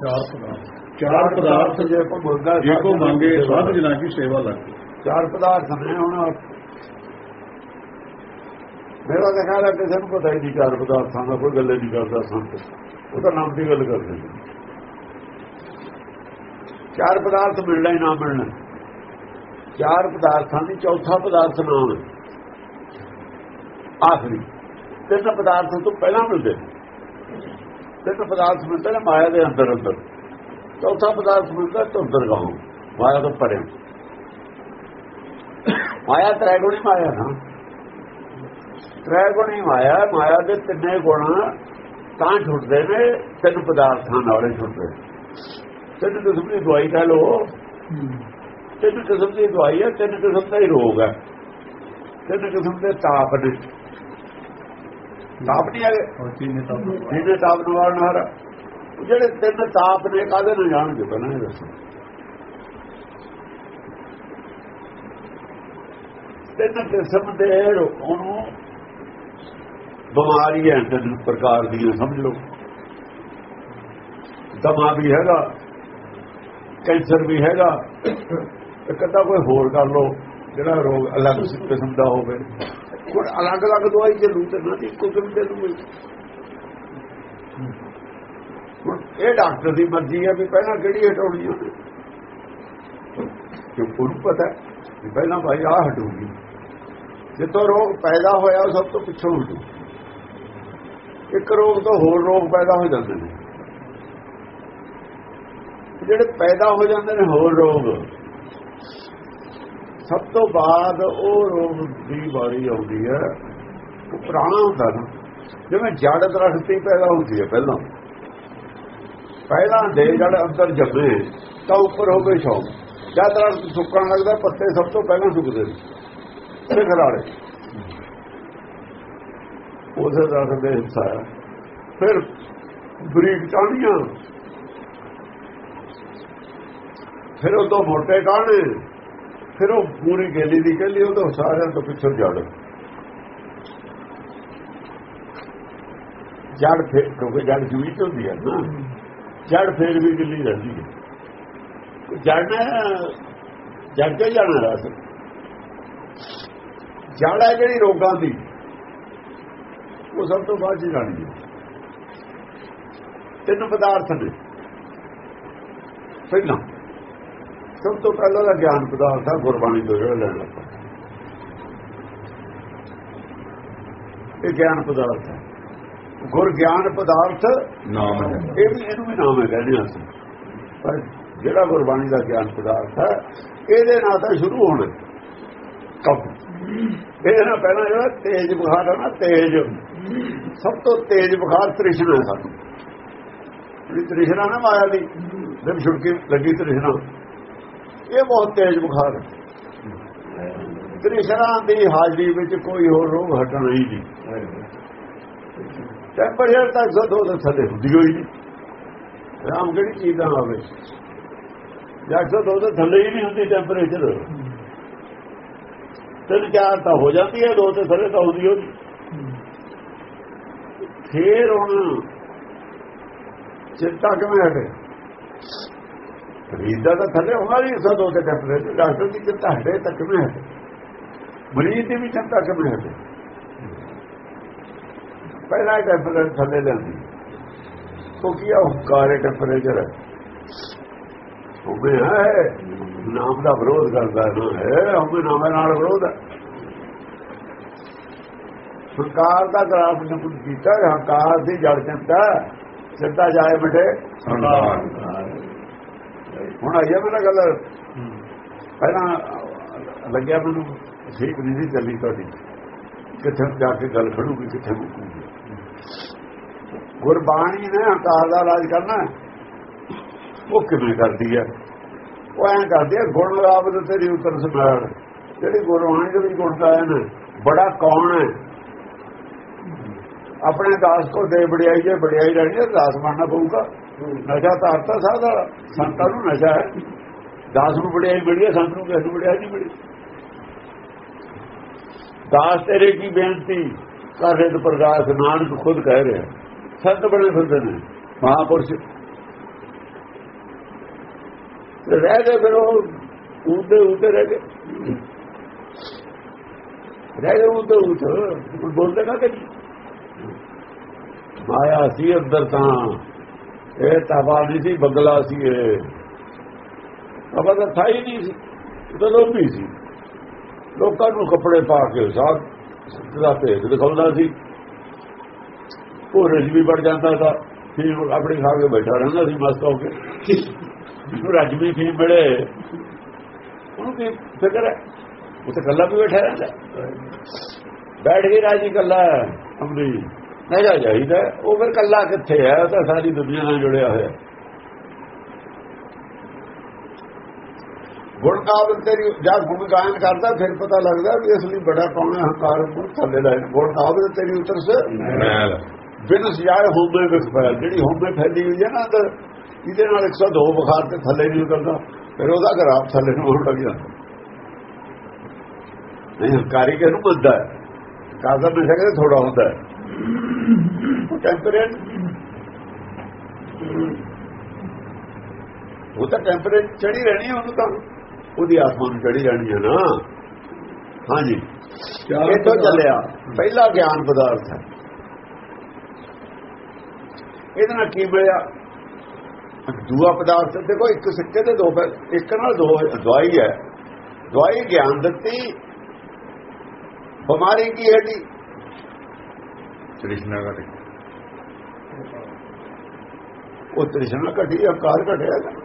ਚਾਰ ਪਦਾਰਥ। ਚਾਰ ਪਦਾਰਥ ਜੇ ਕੋ ਮੰਗਾ ਜੇ ਕੋ ਮੰਗੇ ਸਾਧ ਜਨਾਂ ਕੀ ਸੇਵਾ ਲੱਗੇ ਚਾਰ ਪਦਾਰਥ ਨੇ ਹੁਣ ਮੇਰਾ ਤਾਂ ਖਿਆਲ ਹੈ ਕਿਸੇ ਨੂੰ ਪਤਾ ਹੀ ਨਹੀਂ ਚਾਰ ਪਦਾਰਥਾਂ ਦਾ ਕੋਈ ਗੱਲ ਨਹੀਂ ਕਰਦਾ ਸੰਤ। ਉਹ ਤਾਂ ਨਾਮ ਦੀ ਗੱਲ ਕਰਦੇ ਨੇ। ਚਾਰ ਪਦਾਰਥ ਮਿਲਣਾ ਹੀ ਨਾ ਮਿਲਣਾ। ਚਾਰ ਪਦਾਰਥਾਂ ਦੀ ਚੌਥਾ ਪਦਾਰਥ ਨਾਮ ਆਖਰੀ। ਤਿੰਨ ਪਦਾਰਥ ਤੋਂ ਪਹਿਲਾਂ ਮਿਲਦੇ ਤਿੰਨ ਪਦਾਰਥ ਮਿਲਦੇ ਨੇ ਮਾਇਆ ਦੇ ਅੰਦਰ ਅੰਦਰ। ਚੌਥਾ ਪਦਾਰਥ ਮਿਲਦਾ ਤੁੰਦਰ ਗਾਉਂ ਮਾਇਆ ਤੋਂ ਪਰੇ। ਮਾਇਆ ਤ੍ਰੈਗੁਣੀ ਮਾਇਆ ਨਾ। ਤ੍ਰੈਗੁਣੀ ਮਾਇਆ ਮਾਇਆ ਦੇ ਤਿੰਨੇ ਗੁਣ ਤਾਂ ਛੁੱਟਦੇ ਨੇ, ਤਿੰਨ ਪਦਾਰਥਾਂ ਨਾਲੇ ਛੁੱਟਦੇ। ਤਿੰਨ ਕਿਸਮ ਦੀ ਦਵਾਈ ਕਹ ਲੋ ਤਿੰਨ ਕਿਸਮ ਦੀ ਦਵਾਈ ਹੈ, ਤਿੰਨ ਕਿਸਮ ਦਾ ਹੀ ਰੋਗ ਹੈ। ਤਿੰਨ ਕਿਸਮ ਦੇ ਤਾਪ ਨੇ। ਤਾਪ ਨਹੀਂ ਹੈਗੇ? ਜਿਹਨੇ ਤਾਪ ਨਿਵਾਰਨ ਹਾਰਾ। ਜਿਹੜੇ ਤਿੰਨ ਤਾਪ ਨੇ ਕਾਹਦੇ ਨਾਲ ਜਾਣਗੇ ਪਹਿਲਾਂ ਇਹ ਦੱਸੋ? ਤਿੰਨ ਕਿਸਮ ਦੇ ਉਹਨੂੰ ਬਿਮਾਰੀ ਹੈ ਤਿੰਨ ਪ੍ਰਕਾਰ ਦੀਆਂ ਸਮਝ ਲਓ। ਦਮਾ ਵੀ ਹੈਗਾ ਕੈਂਸਰ ਵੀ ਹੈਗਾ ਇੱਕ ਅੱਧਾ ਕੋਈ ਹੋਰ ਕਰ ਲਓ ਜਿਹੜਾ ਰੋਗ ਅਲੱਗ ਕਿਸਮ ਦਾ ਹੋਵੇ। ਹੁਣ ਅਲੱਗ-ਅਲੱਗ ਦਵਾਈ ਚੱਲੂ ਤੇ ਨਾ ਇੱਕੋ ਕਿਸਮ ਦੇ ਇਹ ਡਾਕਟਰ ਦੀ ਮਰਜ਼ੀ ਹੈ ਵੀ ਪਹਿਲਾਂ ਕਿਹੜੀ ਹਟਾਉਣੀ ਹੈ ਕਿ ਉਹਨੂੰ ਪਤਾ ਵੀ ਪਹਿਲਾਂ ਭਾਈ ਆਹ ਹਟੂਗੀ ਜਿੱਥੋਂ ਰੋਗ ਪੈਦਾ ਹੋਇਆ ਉਹ ਸਭ ਤੋਂ ਪਿੱਛੋਂ ਹਟੂ ਇੱਕ ਰੋਗ ਤੋਂ ਹੋਰ ਰੋਗ ਪੈਦਾ ਹੋ ਜਾਂਦੇ ਨੇ। ਜਿਹੜੇ ਪੈਦਾ ਹੋ ਜਾਂਦੇ ਨੇ ਹੋਰ ਰੋਗ। ਸਭ ਤੋਂ ਬਾਅਦ ਉਹ ਰੋਗ ਦੀ ਵਾਰੀ ਆਉਂਦੀ ਹੈ, ਉਹ ਪੁਰਾਣਾ ਹੁੰਦਾ ਨਾ। ਜਿਵੇਂ ਜੜ ਦਰਖਤ ਪੈਦਾ ਹੁੰਦੀ ਹੈ ਪਹਿਲਾਂ। ਪਹਿਲਾਂ ਦੇ ਜੜ ਅੰਦਰ ਜੰਮੇ, ਤਾਂ ਉੱਪਰ ਹੋ ਕੇ ਸ਼ੌਕ ਜਦ ਦਰਖਤ ਸੁੱਕਣ ਲੱਗਦਾ, ਪੱਤੇ ਸਭ ਤੋਂ ਪਹਿਲਾਂ ਸੁੱਕਦੇ ਨੇ ਤੇ ਖਰਾੜੇ ਉਸੇ ਦਰਖਤ ਦੇ ਹਿੱਸਾ ਹੈ। ਫਿਰ ਬਰੀਕ ਟਾਹਣੀਆਂ। ਫਿਰ ਉਹ ਤੋਂ ਮੋਟੇ ਕਾਹਣੇ ਫਿਰ ਉਹ ਪੂਰੀ ਗੇਲੀ ਦੀ ਗੇਲੀ, ਉਹ ਤਾਂ ਸਾਰਿਆਂ ਤੋਂ ਪਿੱਛੇ ਜੜ। ਜੜ ਫਿਰ ਕਿਉਂਕਿ ਜੜ ਜੀਵਿਤ ਹੁੰਦੀ ਹੈ ਨਾ। ਜੜ ਫਿਰ ਵੀ ਗਿੱਲੀ ਰਹਿੰਦੀ ਹੈ ਜੜ ਨੇ, ਜੜ ਕੇ ਜਾਣਾ ਰਸ। ਜੜ ਹੈ ਜਿਹੜੀ ਰੋਗਾਂ ਦੀ। ਉਹ ਸਭ ਤੋਂ ਬਾਅਦ ਹੀ ਜਾਣੀ ਹੈ ਤਿੰਨ ਪਦਾਰਥ ਨੇ। ਪਹਿਲਾਂ ਸਭ ਤੋਂ ਪਹਿਲਾਂ ਦਾ ਗਿਆਨ ਪਦਾਰਥ ਹੈ ਗੁਰਬਾਣੀ ਤੋਂ ਜਿਹੜਾ ਲੈਣ। ਇਹ ਗਿਆਨ ਪਦਾਰਥ ਹੈ ਗੁਰ ਗਿਆਨ ਪਦਾਰਥ ਨਾਮ ਹੈ। ਇਹ ਵੀ ਇਹਨੂੰ ਵੀ ਨਾਮ ਹੈ ਕਹਿੰਦੇ ਹਾਂ ਅਸੀਂ। ਪਰ ਜਿਹੜਾ ਗੁਰਬਾਣੀ ਦਾ ਗਿਆਨ ਪਦਾਰਥ ਹੈ ਇਹਦੇ ਨਾਲ ਤਾਂ ਸ਼ੁਰੂ ਹੋਣਾ। ਕਬ ਇਹਦੇ ਨਾਲ ਪਹਿਲਾਂ ਜਿਹੜਾ ਤੇਜ ਬੁਖਾਰ ਹੈ ਨਾ ਤੇਜ। ਸਭ ਤੋਂ ਤੇਜ ਬੁਖਾਰ ਤ੍ਰਿਸ਼ਨਾ ਹੈ ਸਾਨੂੰ। ਤ੍ਰਿਸ਼ਨਾ ਨਾ ਮਾਇਆ ਦੀ ਜਦ ਛੁੜਕੀ ਲੱਗੀ ਤ੍ਰਿਸ਼ਨਾ। ਇਹ ਬਹੁਤ ਤੇਜ ਬੁਖਾਰ ਤ੍ਰਿਸ਼ਨਾ ਦੀ ਹਾਜ਼ਰੀ ਵਿੱਚ ਕੋਈ ਹੋਰ ਰੋਗ ਹਟਣਾ ਹੀ ਨਹੀਂ ਟੈਂਪਰੇਚਰ ਤਾਂ ਜ਼ਦ ਉਹਦੇ ਥੱਲੇ ਹੁੰਦੀ ਹੋਈ ਨਹੀਂ ਰਾਮ ਕਿਹੜੀ ਚੀਜ਼ ਦਾ ਹੋਵੇ ਜਦ ਉਹਦੇ ਥੱਲੇ ਹੀ ਨਹੀਂ ਹੁੰਦੀ ਟੈਂਪਰੇਚਰ ਤਿੰਨ ਚਾਰ ਤਾਂ ਹੋ ਜਾਂਦੀ ਹੈ, ਦੋ ਤੇ ਥੱਲੇ ਤਾਂ ਹੁੰਦੀ ਹੋਈ। ਫੇਰ ਹੁਣ ਚਿੰਤਾ ਕਿਵੇਂ ਹਟੇ? ਮਰੀਜ਼ ਦਾ ਤਾਂ ਥੱਲੇ ਹੋਣਾ ਨਹੀਂ ਸਾ ਦੋ ਤੇ ਟੈਂਪਰੇਚਰ ਡਾਕਟਰ ਦੀ ਚਿੰਤਾ ਹਟੇ ਤਾਂ ਕਿਵੇਂ ਹਟੇ ਮਰੀਜ਼ ਦੀ ਵੀ ਚਿੰਤਾ ਕਿਵੇਂ ਹਟੇ ਪਹਿਲਾਂ ਟੈਂਪਰੇਚਰ ਥੱਲੇ ਲੈਂਦੀ। ਕਿਉਂਕਿ ਇਹ ਹੰਕਾਰੇ ਟੈਂਪਰੇਚਰ ਹੈ। ਉਹ ਹੈ, ਨਾਮ ਦਾ ਵਿਰੋਧ ਕਰਦਾ ਨਾ ਹੈ ਉਹ ਨਾਮ ਨਾਲ ਵਿਰੋਧ ਹੈ। ਸਰਕਾਰ ਦਾ ਗ੍ਰਾਫ ਨਿਪਟ ਕੀਤਾ, ਹੰਕਾਰ ਦੀ ਜੜ ਚਿੰਤਾ ਸਿੱਧਾ ਜਾਏ ਬਟੇ ਸਰਕਾਰ। ਹੁਣ ਆਇਆ ਮੇਰਾ ਗੱਲ। ਪਹਿਲਾਂ ਲੱਗਿਆ ਮੈਨੂੰ ਠੀਕ ਨਹੀਂ ਸੀ ਚੱਲੀ ਤੁਹਾਡੀ। ਕਿੱਥੇ ਜਾ ਕੇ ਗੱਲ ਖੜੂਗੀ ਕਿੱਥੇ ਮੁੱਕੂਗੀ ਗੁਰਬਾਣੀ ਨੇ ਹੰਕਾਰ ਦਾ ਇਲਾਜ ਕਰਨਾ। ਉਹ ਕਿਵੇਂ ਕਰਦੀ ਹੈ ਉਹ ਐਂ ਕਰਦੀ ਹੈ ਗੁਣ ਰਾਬਤ ਤੇਰੀ ਉਤਰ ਸਮਾਰ ਜਿਹੜੀ ਗੁਰਬਾਣੀ ਦੇ ਵਿੱਚ ਗੁਣ ਗਾਇਆ ਨੇ ਬੜਾ ਕੌਣ ਹੈ? ਆਪਣੇ ਦਾਸ ਕੋ ਦੇ ਬੜਾਈ ਜੇ ਬੜਾਈ ਰਹਿਣੀ ਦਾਸ ਬਣਨਾ ਪਊਗਾ। ਨਸ਼ਾ ਤਾਂ ਅਰਥਾ ਸਾਦਾ ਸੰਤਾਂ ਨੂੰ ਨਸ਼ਾ ਹੈ। ਦਾਸ ਨੂੰ ਬੜਾਈ ਮਿਲੀ ਹੈ ਸੰਤ ਨੂੰ ਕਿਸੇ ਨੂੰ ਬੜਾਈ ਨਹੀਂ ਮਿਲੀ ਦਾਸ ਤੇਰੇ ਕੀ ਬੇਨਤੀ? ਕਰ ਰਿਤ ਪ੍ਰਕਾਸ਼ ਨਾਨਕ ਖੁਦ ਕਹਿ ਰਿਹਾ। ਸੰਤ ਬਣੇ ਫਿਰਦੇ ਨੇ, ਮਹਾਪੁਰਸ਼। ਤੇ ਰਹਿ ਗਏ ਫਿਰ ਉਹ ਉਹਦੇ ਉੱਤੇ ਰਹਿ ਗਏ। ਰਹਿ ਗਏ ਉਹਦੇ ਉੱਤੇ ਬੋਲਦੇ ਨਾ ਕਿ ਮਾਇਆ ਸੀ ਅੰਦਰ ਤਾਂ। ਇਹ ਤਵਾ ਨਹੀਂ ਸੀ, ਬਗਲਾ ਸੀ ਇਹ। ਤਬਾ ਤਾਂ ਥਾ ਹੀ ਨਹੀਂ ਸੀ ਉਹ ਤਾਂ ਲੋਭੀ ਸੀ। ਲੋਕਾਂ ਨੂੰ ਕੱਪੜੇ ਪਾ ਕੇ ਸਾਧ ਦਾ ਭੇਦ ਦਿਖਾਉਂਦਾ ਸੀ। ਉਹ ਰਜ ਵੀ ਵੜ ਜਾਂਦਾ ਸੀ ਫਿਰ ਆਪਣੀ ਖਾ ਕੇ ਬੈਠਾ ਰਹਿੰਦਾ ਸੀ ਮਸਤ ਹੋ ਕੇ। ਉਹ ਰਜਮੀ ਫੀ ਮਿਲੇ, ਉਹਨੂੰ ਕੀ ਫਿਕਰ ਹੈ? ਉਹ ਤਾਂ ਕੱਲਾ ਵੀ ਬੈਠਾ ਰਹਿੰਦਾ। ਬੈਠ ਕੇ ਰਾਜੀ ਕੱਲਾ ਅਮਰੀ ਜਾ ਜਾਈਦਾ ਉਹ ਫਿਰ ਕੱਲਾ ਕਿੱਥੇ ਹੈ? ਉਹ ਤਾਂ ਸਾਰੀ ਦੁਨੀਆ ਨਾਲ ਜੁੜਿਆ ਹੋਇਆ ਗੁਣ ਕਾਬਲ ਤੇਰੀ ਜਦ ਗੁਣ ਗਾਇਨ ਕਰਦਾ ਫਿਰ ਪਤਾ ਲੱਗਦਾ ਵੀ ਅਸਲੀ ਬੜਾ ਕੌਣ ਹੈ ਹੰਕਾਰ ਗੁਣ ਥੱਲੇ ਲੈ ਗੁਣ ਕਾਬਲ ਤੇਰੀ ਉਤਰ ਸੇ ਮੈਲ। ਬਿਨ ਸਜਾਏ ਹੋਮੇ ਵਿੱਚ ਫੈਲ ਜਿਹੜੀ ਹੋਮੇ ਫੈਲੀ ਹੋਈ ਹੈ ਨਾ ਅੰਦਰ ਇਹਦੇ ਨਾਲ 102 ਬੁਖਾਰ ਤੇ ਥੱਲੇ ਨਹੀਂ ਉਤਰਦਾ। ਫਿਰ ਉਹਦਾ ਗਰਾਫ ਥੱਲੇ ਨੂੰ ਲੱਗ ਜਾਂਦਾ ਨਹੀਂ ਹੰਕਾਰੀ ਕਿ ਨੂੰ ਬੰਦਾ ਕਾਜ਼ਾ ਮਿਲ ਸਕਦਾ ਥੋੜਾ ਹੁੰਦਾ ਹੈ। ਉਹ ਉਹ ਤਾਂ ਟੈਂਪਰੇਟ ਚੜੀ ਰਹਿਣੀ ਉਹਨੂੰ ਤਾਂ ਉਹਦੀ ਆਤਮਾ ਨੂੰ ਚੜੀ ਰਹਿਣੀ ਹੈ ਨਾ। ਹਾਂਜੀ। ਇਹ ਤੋਂ ਚੱਲਿਆ। ਪਹਿਲਾ ਗਿਆਨ ਪਦਾਰਥ ਹੈ। ਇਹਦੇ ਨਾਲ ਕੀ ਮਿਲਿਆ? ਦੂਆ ਪਦਾਰਥ ਦੇਖੋ ਇੱਕ ਸਿੱਕੇ ਦੇ ਦੋ ਇੱਕ ਨਾਲ ਦੋ ਦਵਾਈ ਹੈ। ਦਵਾਈ ਗਿਆਨ ਦਿੱਤੀ। ਬਿਮਾਰੀ ਕੀ ਹੈ ਜੀ? ਕ੍ਰਿਸ਼ਨਾ ਦਾ ਉਹ ਤ੍ਰਿਸ਼ਨਾ ਘਟੀ ਅਕਾਰ ਘਟਿਆ? ਨਾ।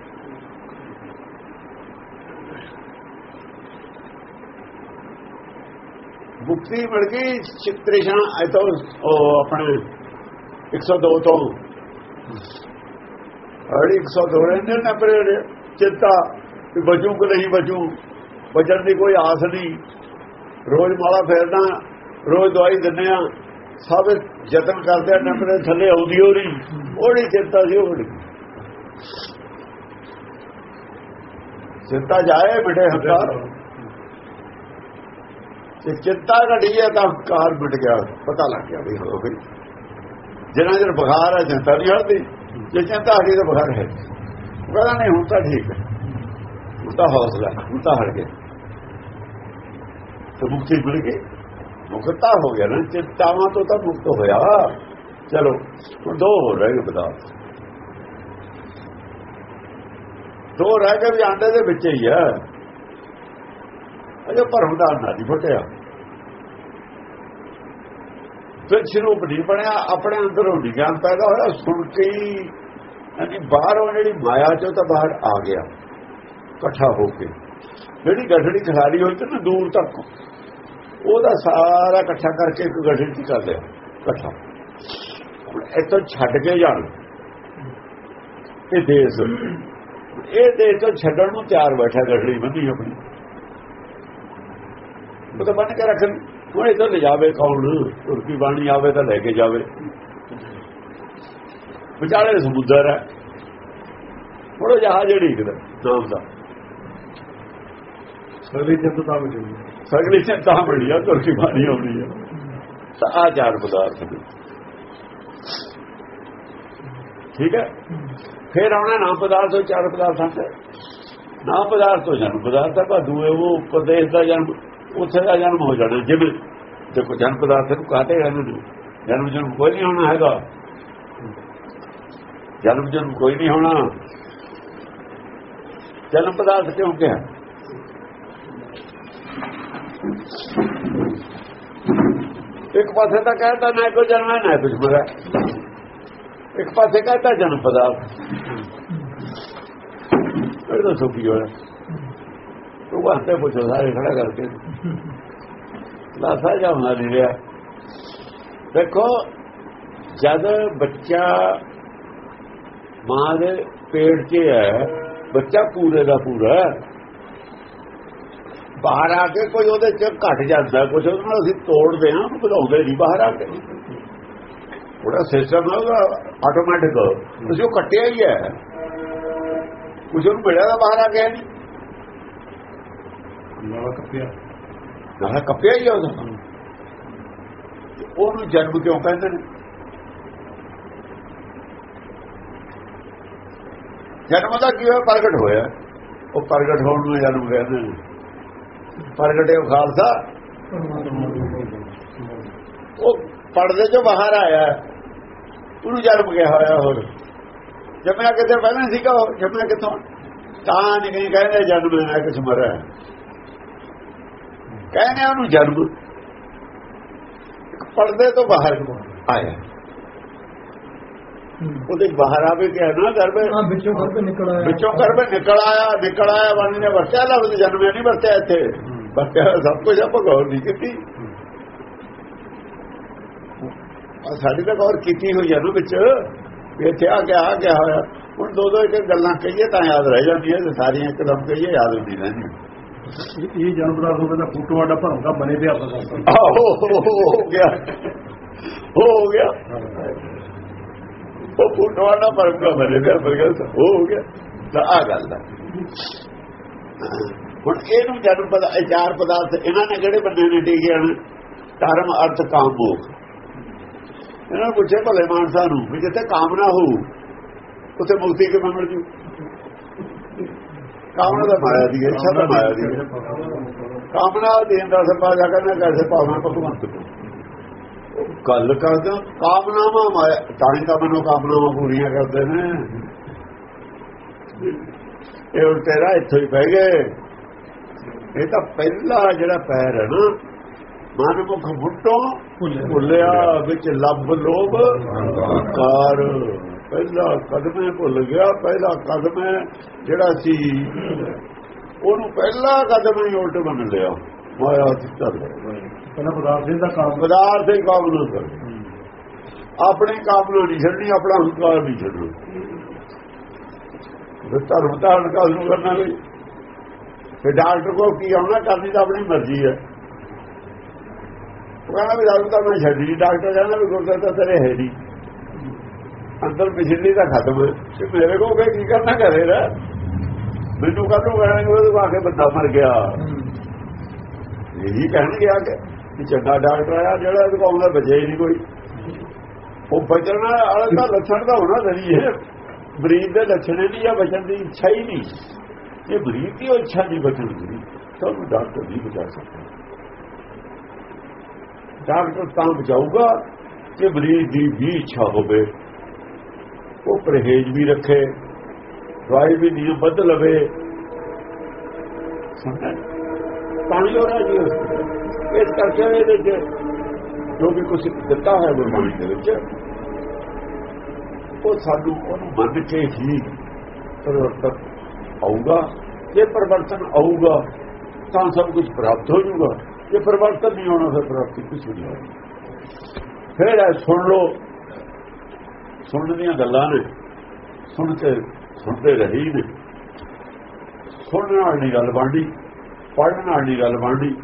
ਮੁਕਤੀ ਮਿਲ ਗਈ ਚਿ- ਤ੍ਰਿਸ਼ਨਾ, ਇਹ ਤੋਂ ਉਹ ਆਪਣੇ 102 ਤੋਂ। ਅੜੀ 102 ਰਹਿੰਦੇ ਨਾ ਪਰ ਚਿੰਤਾ ਕਿ ਬਚੂ ਕਿ ਨਹੀਂ ਬਚੂ ਬਚਣ ਦੀ ਕੋਈ ਆਸ ਨਹੀਂ। ਰੋਜ਼ ਮਾਲਾ ਫੇਰਨਾ, ਰੋਜ਼ ਦਵਾਈ ਦਿੰਦੇ ਆ ਸਭ ਯਤਨ ਕਰਦੇ ਆ ਟੈਂਪਰੇਚਰ ਥੱਲੇ ਆਉਂਦੀ ਹੋ ਰਹੀ ਉਹੜੀ ਚਿੰਤਾ ਸੀ, ਉਹ ਬੜੀ ਚਿੰਤਾ ਜਾਏ ਬਿਟੇ ਹੰਕਾਰ ਤੇ ਚਿੰਤਾ ਘਟੀ ਹੈ ਤਾਂ ਹੰਕਾਰ ਮਿਟ ਗਿਆ। ਪਤਾ ਲੱਗ ਗਿਆ ਵੀ ਹੋ ਗਈ ਜਿੰਨਾ ਚਿਰ ਬੁਖਾਰ ਹੈ ਚਿੰਤਾ ਨਹੀਂ ਹਟਦੀ। ਜੇ ਚਿੰਤਾ ਹਟੀ, ਤਾਂ ਬੁਖਾਰ ਹੈ। ਪਤਾ ਕਹਿੰਦਾ, ਨਹੀਂ, ਹੁਣ ਤਾਂ ਠੀਕ ਹੈ। ਹੁਣ ਤਾਂ ਹੌਸਲਾ ਹੁਣ ਤਾਂ ਹਟ ਗਿਆ। ਤੇ ਮੁਕਤੀ ਮਿਲ ਗਈ। ਮੁਕਤਾ ਹੋ ਗਿਆ ਨਾ ਚਿੰਤਾਵਾਂ ਤੋਂ ਤਾਂ ਮੁਕਤ ਹੋਇਆ। ਚਲੋ ਦੋ ਹੋ ਰਹੇ ਪਦਾਰਥ ਦੋ ਰਹਿ ਕੇ ਵੀ ਆਂਡੇ ਦੇ ਵਿੱਚ ਹੀ ਹੈ ਅਜੇ ਭਰਮ ਦਾ ਅੰਡਾ ਨਹੀਂ ਫਟਿਆ। ਫਿਰ ਸ਼ਰੂਪ ਨਹੀਂ ਬਣਿਆ, ਆਪਣੇ ਅੰਦਰੋਂ ਨਹੀਂ ਗਿਆਨ ਪੈਦਾ ਹੋਇਆ, ਸੁਣ ਕੇ ਹੀ ਬਾਹਰੋਂ ਜਿਹੜੀ ਮਾਇਆ ਚੋਂ ਤਾਂ ਬਾਹਰ ਆ ਗਿਆ, ਇਕੱਠਾ ਹੋ ਕੇ। ਜਿਹੜੀ ਗਠੜੀ ਖਿਲਾਰੀ ਹੋਈ ਤੇ ਨਾ ਦੂਰ ਤੱਕ। ਉਹਦਾ ਸਾਰਾ ਇਕੱਠਾ ਕਰਕੇ ਇੱਕ ਗਠੜੀ ਚ ਕਰ ਲਿਆ ਇਕੱਠਾ। ਹੁਣ ਇੱਥੋਂ ਛੱਡ ਕੇ ਜਾਣ। ਇਹ ਦੇਸ਼। ਇਹ ਦੇਸ਼ ਤੋਂ ਛੱਡਣ ਨੂੰ ਤਿਆਰ ਬੈਠਾ ਗਠੜੀ ਬੰਦੀ ਆਪਣੀ। ਉਹ ਤਾਂ ਬੰਨ ਕੇ ਰੱਖ ਹੁਣ ਇਹ ਲੈ ਜਾਵੇ ਕੌਣ? ਤੁਰਕੀ ਬਾਣੀ ਆਵੇ ਤਾਂ ਲੈ ਕੇ ਜਾਵੇ। ਵਿਚਾਲੇ ਸਮੁੰਦਰ ਹੈ। ਹੁਣ ਉਹ ਜਹਾਜ਼ ਜਿਹੜੀ ਕਿਦਾ ਨਾਮ ਦਾ ਸਗਲੀ ਚਿੰਤਾ ਵਿੱਚ ਸਗਲੀ ਚਿੰਤਾ ਬੜੀ ਆ ਤੁਰਕੀ ਬਾਣੀ ਆਉਣੀ ਆ। ਤਾਂ ਆ ਚਾਰ ਪਦਾਰਥ ਨੇ। ਠੀਕ ਹੈ? ਫਿਰ ਆਉਣਾ ਨਾਮ ਪਦਾਰਥ ਤੋਂ ਚਾਰ ਪਦਾਰਥਾਂ ਤੇ। ਨਾਮ ਪਦਾਰਥ ਤੋਂ ਜਨਮ ਪਦਾਰਥ ਹੈ ਦੂਏ ਉਹ ਉਪਦੇਸ਼ ਦਾ ਜਨਮ, ਉੱਥੇ ਦਾ ਜਨਮ ਹੋ ਜਾਣਾ, ਜਿਵੇਂ ਦੇਖੋ ਜਨਮ ਪਦਾਰਥ ਨੂੰ ਕਹਤੇ ਹਨ ਜਨਮ ਜਨਮ ਕੋਈ ਨਹੀਂ ਹੋਣਾ ਹੈਗਾ। ਜਨਮ ਜਨਮ ਕੋਈ ਨਹੀਂ ਹੋਣਾ। ਜਨਮ ਪਦਾਰਥ ਕਿਉਂ ਕਿਹਾ? ਇੱਕ ਪਾਸੇ ਤਾਂ ਕਹਿੰਦਾ ਨਾ ਕੋਈ ਜਨਮ ਹੈ, ਨਾ ਕੁਝ ਮਰਾ ਇੱਕ ਪਾਸੇ ਕਹਿੰਦਾ ਜਨਮ ਪਦਾਰਥ। ਇਹ ਸੁਖੀ ਹੋਇਆ। ਉਹ ਵਾਸਤੇ ਪੁੱਛੋ, ਸਾਰੇ ਖੜਾ ਕਰਕੇ। ਲਾਸਾ ਜਾਉਣਾ ਨਹੀਂ ਰਿਹਾ ਦੇਖੋ, ਜਦ ਬੱਚਾ ਮਾਂ ਦੇ ਪੇਟ 'ਚ ਹੈ ਬੱਚਾ ਪੂਰੇ ਦਾ ਪੂਰਾ ਬਾਹਰ ਆ ਕੇ ਕੋਈ ਉਹਦੇ 'ਚ ਘਟ ਜਾਂਦਾ ਕੁਝ ਉਹਦੇ ਨਾਲ ਅਸੀਂ ਤੋੜਦੇ ਹਾਂ ਉਹਨੂੰ ਵਧਾਉਂਦੇ ਨਹੀਂ ਬਾਹਰ ਆ ਕੇ। ਉਹਦਾ ਸਿਸਟਮ ਹੈ ਉਹਦਾ ਆਟੋਮੈਟਿਕ ਅਸੀਂ ਉਹ ਕੱਟਿਆ ਹੀ ਹੈ। ਕੁਝ ਉਹਨੂੰ ਮਿਲਿਆ ਤਾਂ ਬਾਹਰ ਆ ਗਿਆ ਨਹੀਂ। ਨਾਲਾ ਕੱਪਿਆ। ਨਾਲੇ ਕੱਪਿਆ ਹੀ ਉਹਦਾ। ਉਹਨੂੰ ਜਨਮ ਕਿਉਂ ਕਹਿੰਦੇ ਨੇ? ਜਨਮ ਦਾ ਕੀ ਹੋਇਆ? ਪ੍ਰਗਟ ਹੋਇਆ। ਉਹ ਪ੍ਰਗਟ ਹੋਣ ਨੂੰ ਜਨਮ ਕਹਿੰਦੇ ਨੇ। ਪ੍ਰਗਟੇ ਖਾਲਸਾ। ਉਹ ਪਰਦੇ ਚੋਂ ਬਾਹਰ ਆਇਆ। ਉਹਨੂੰ ਜਨਮ ਗਿਆ ਹੋਇਆ ਹੋਰ। ਜੰਮਿਆ ਕਿਤੇ ਪਹਿਲਾਂ ਸੀਗਾ ਉਹ ਜੰਮਿਆ ਕਿੱਥੋਂ? ਤਾਂ ਨਹੀਂ ਕਹਿੰਦੇ ਜਨਮ ਲੈਣਾ ਕੁਛ ਮਰਿਆ ਕਹਿੰਦੇ ਉਹਨੂੰ ਜਨਮ। ਪੜਦੇ ਤੋਂ ਬਾਹਰ ਆਇਆ। ਉਹਦੇ ਬਾਹਰ ਆਵੇ ਕਿ ਨਾ ਗਰਭ ਹਾਂ ਵਿੱਚੋਂ ਕਰਕੇ ਨਿਕਲ ਆਇਆ ਵਿੱਚੋਂ ਗਰਭ ਨਿਕਲ ਆਇਆ ਨਿਕਲ ਆਇਆ ਬਾਣੀ ਨੇ ਵਰਤਿਆ ਲਫ਼ਜ਼ ਜਨਮੇ ਨਹੀਂ ਵਰਤਿਆ ਇੱਥੇ ਵਰਤਿਆ ਸਭ ਕੁਝ ਆਪਾਂ ਗੌਰ ਨਹੀਂ ਕੀਤੀ ਆਹ ਸਾਡੀ ਤਾਂ ਗੌਰ ਕੀਤੀ ਹੋਈ ਹੈ ਨਾ ਵਿੱਚ ਵੀ ਇੱਥੇ ਆ ਗਿਆ ਆ ਗਿਆ ਹੋਇਆ ਹੁਣ ਦੋ ਦੋ ਇੱਕ ਗੱਲਾਂ ਕਹੀਏ ਤਾਂ ਯਾਦ ਰਹਿ ਜਾਂਦੀਆਂ ਤੇ ਸਾਰੀਆਂ ਇੱਕਦਮ ਕਹੀਏ ਯਾਦ ਨਹੀਂ ਰਹਿੰਦੀਆਂ ਇਹ ਜਨਮ ਦਾ ਹੋਵੇ ਤਾਂ ਫੋਟੋ ਵਾਲਾ ਭਰਮ ਦਾ ਬਣੇ ਪਿਆ ਆਪਾਂ ਕਰਦਾ ਆਹੋ ਹੋ ਗਿਆ ਹੋ ਗਿਆ ਉਹ ਫੁੱਟਵਾਣਾ ਪਰਮਾ ਬਣੇ ਪਿਆ ਪਰ ਗੱਲ ਹੋ ਗਿਆ। ਤਾਂ ਆ ਗੱਲ ਦਾ ਹੁਣ ਇਹਨੂੰ ਜਨਮ ਪਦਾ ਚਾਰ ਪਦਾਰਥ ਇਹਨਾਂ ਨੇ ਕਿਹੜੇ ਬੰਦੇ ਨੇ ਟਿਕਿਆ ਨੇ ਧਰਮ, ਅਰਥ, ਕਾਮ ਮੋਖ ਇਹਨਾਂ ਨੂੰ ਪੁੱਛੇ ਭਲੇ ਮਾਨਸਾ ਨੂੰ ਵੀ ਜਿੱਥੇ ਕਾਮਨਾ ਹੋਊ, ਉੱਥੇ ਮੁਕਤੀ ਕਿਵੇਂ ਮਿਲ ਜੂ? ਕਾਮਨਾ ਦਾ ਮਾਇਆ ਦੀ ਇੱਛਾ ਦਾ ਮਾਇਆ ਦੀ ਕਾਮਨਾ ਦੇਣ ਦਾ ਸਭਾ ਜਾ ਕਰਨਾ ਕੈਸੇ ਪਾਵਨਾ ਭਗਵੰਤ ਗੱਲ ਕਰਦਾ, ਕਾਮਨਾਵਾਂ ਮਾਇਆ ਤਾਂ ਤਾਂ ਮਨੋ ਕਾਮਨਾਵਾਂ ਪੂਰੀਆਂ ਕਰਦੇ ਨੇ। ਇਹ ਹੁਣ ਤੇਰਾ ਇੱਥੋਂ ਹੀ ਬਹਿ ਗਏ। ਇਹ ਤਾਂ ਪਹਿਲਾ ਜਿਹੜਾ ਪੈਰ ਹੈ ਨਾ ਮਨ ਮੁਖ ਮੁੱਟੋ ਭੁੱਲਿਆ, ਵਿੱਚ ਲੱਭ ਲੋਭ, ਕਾਰ। ਪਹਿਲਾ ਕਦਮੇ ਭੁੱਲ ਗਿਆ, ਪਹਿਲਾ ਕਦਮ ਜਿਹੜਾ ਸੀ, ਉਹਨੂੰ ਪਹਿਲਾ ਕਦਮ ਹੀ ਉਲਟ ਬਣ ਲਿਆ। ਮਾਇਆ ਚਿੱਤਰ ਪਹਿਲਾਂ ਪਦਾਰਥ ਦਾ ਕੰਮ। ਪਦਾਰਥ ਦੇ ਕੰਮ ਨੂੰ ਕਰ ਆਪਣੇ ਕੰਮ ਨੂੰ ਨਹੀਂ ਛੱਡਣੀ ਆਪਣਾ ਹੰਕਾਰ ਨਹੀਂ ਛੱਡਣਾ। ਧਰਮ ਦਾ ਹੰਕਾਰ ਨੂੰ ਕਰਨਾ ਵੀ। ਤੇ ਡਾਕਟਰ ਕੋ ਕੀ ਆਉਣਾ ਕਰਨੀ ਤਾਂ ਆਪਣੀ ਮਰਜ਼ੀ ਹੈ। ਉਹ ਕਹਿੰਦਾ ਵੀ ਦਾਰੂ ਤਾਂ ਮੈਂ ਛੱਡੀ ਡਾਕਟਰ ਕਹਿੰਦਾ ਵੀ ਗੁਰਦਾ ਤਾਂ ਤੇਰੇ ਹੈ ਨਹੀਂ। ਅੰਦਰ ਪਿਛਲੀ ਦਾ ਖਤਮ ਹੈ। ਤੇ ਮੇਰੇ ਕੋਲ ਕੀ ਕਰਨਾ ਕਰੇ ਰਾ ਮੈਨੂੰ ਕਹਦੂ ਕਹਿੰਦਾ ਉਹ ਆ ਕੇ ਬੰਦਾ ਮਰ ਗਿਆ। ਇਹੀ ਕਹਿਣਗੇ ਆ ਕੇ। ਕਿ ਚੰਗਾ ਡਾਕਟਰ ਆਇਆ, ਜਿਹੜਾ ਇਹਦੇ ਕੋਲ ਬਚੇ ਹੀ ਨਹੀਂ ਕੋਈ। ਉਹ ਬਚਣ ਵਾਲਾ ਤਾਂ ਲੱਛਣ ਦਾ ਹੋਣਾ ਨਹੀਂ ਹੈ ਮਰੀਜ਼ ਦੇ ਲੱਛਣ ਨਹੀਂ ਜਾਂ ਬਚਣ ਦੀ ਇੱਛਾ ਹੀ ਨਹੀਂ। ਇਹ ਮਰੀਜ਼ ਦੀ ਇੱਛਾ ਨਹੀਂ ਬਚਣ ਦੀ। ਤਾਂ ਡਾਕਟਰ ਨਹੀਂ ਬਚਾ ਸਕਦਾ। ਡਾਕਟਰ ਤਾਂ ਬਚਾਊਗਾ ਕਿ ਮਰੀਜ਼ ਦੀ ਵੀ ਇੱਛਾ ਹੋਵੇ। ਉਹ ਪਰਹੇਜ਼ ਵੀ ਰੱਖੇ, ਦਵਾਈ ਵੀ ਨਿਯਮ ਬੱਧ ਲਵੇ। ਤਾਂ ਹੀ ਹੋ ਰਿਹਾ ਜੀ ਇਸ ਕਰਕੇ ਇਹਦੇ ਚ ਜੋ ਵੀ ਕੁਝ ਦਿੱਤਾ ਹੈ ਗੁਰਬਾਣੀ ਦੇ ਵਿੱਚ, ਉਹ ਸਾਨੂੰ ਉਹਨੂੰ ਮੰਨ ਕੇ ਹੀ ਪਰਿਵਰਤਨ ਆਊਗਾ। ਜੇ ਪਰਿਵਰਤਨ ਆਊਗਾ, ਤਾਂ ਸਭ ਕੁਝ ਪ੍ਰਾਪਤ ਹੋ ਜਾਊਗਾ। ਜੇ ਪਰਿਵਰਤਨ ਨਹੀਂ ਹੋਣਾ, ਫਿਰ ਪ੍ਰਾਪਤੀ ਕੁਝ ਨਹੀਂ ਹੋਣੀ। ਫਿਰ ਇਹ ਸੁਣ ਲਓ। ਸੁਣਨ ਦੀਆਂ ਗੱਲਾਂ ਨੇ। ਸੁਣ ਕੇ ਸੁਣਦੇ ਰਹੀ ਨੇ। ਸੁਣਨ ਨਾਲ ਨਹੀਂ ਗੱਲ ਬਣਦੀ ਪੜ੍ਹਨ ਨਾਲ ਨਹੀਂ ਗੱਲ ਬਣਦੀ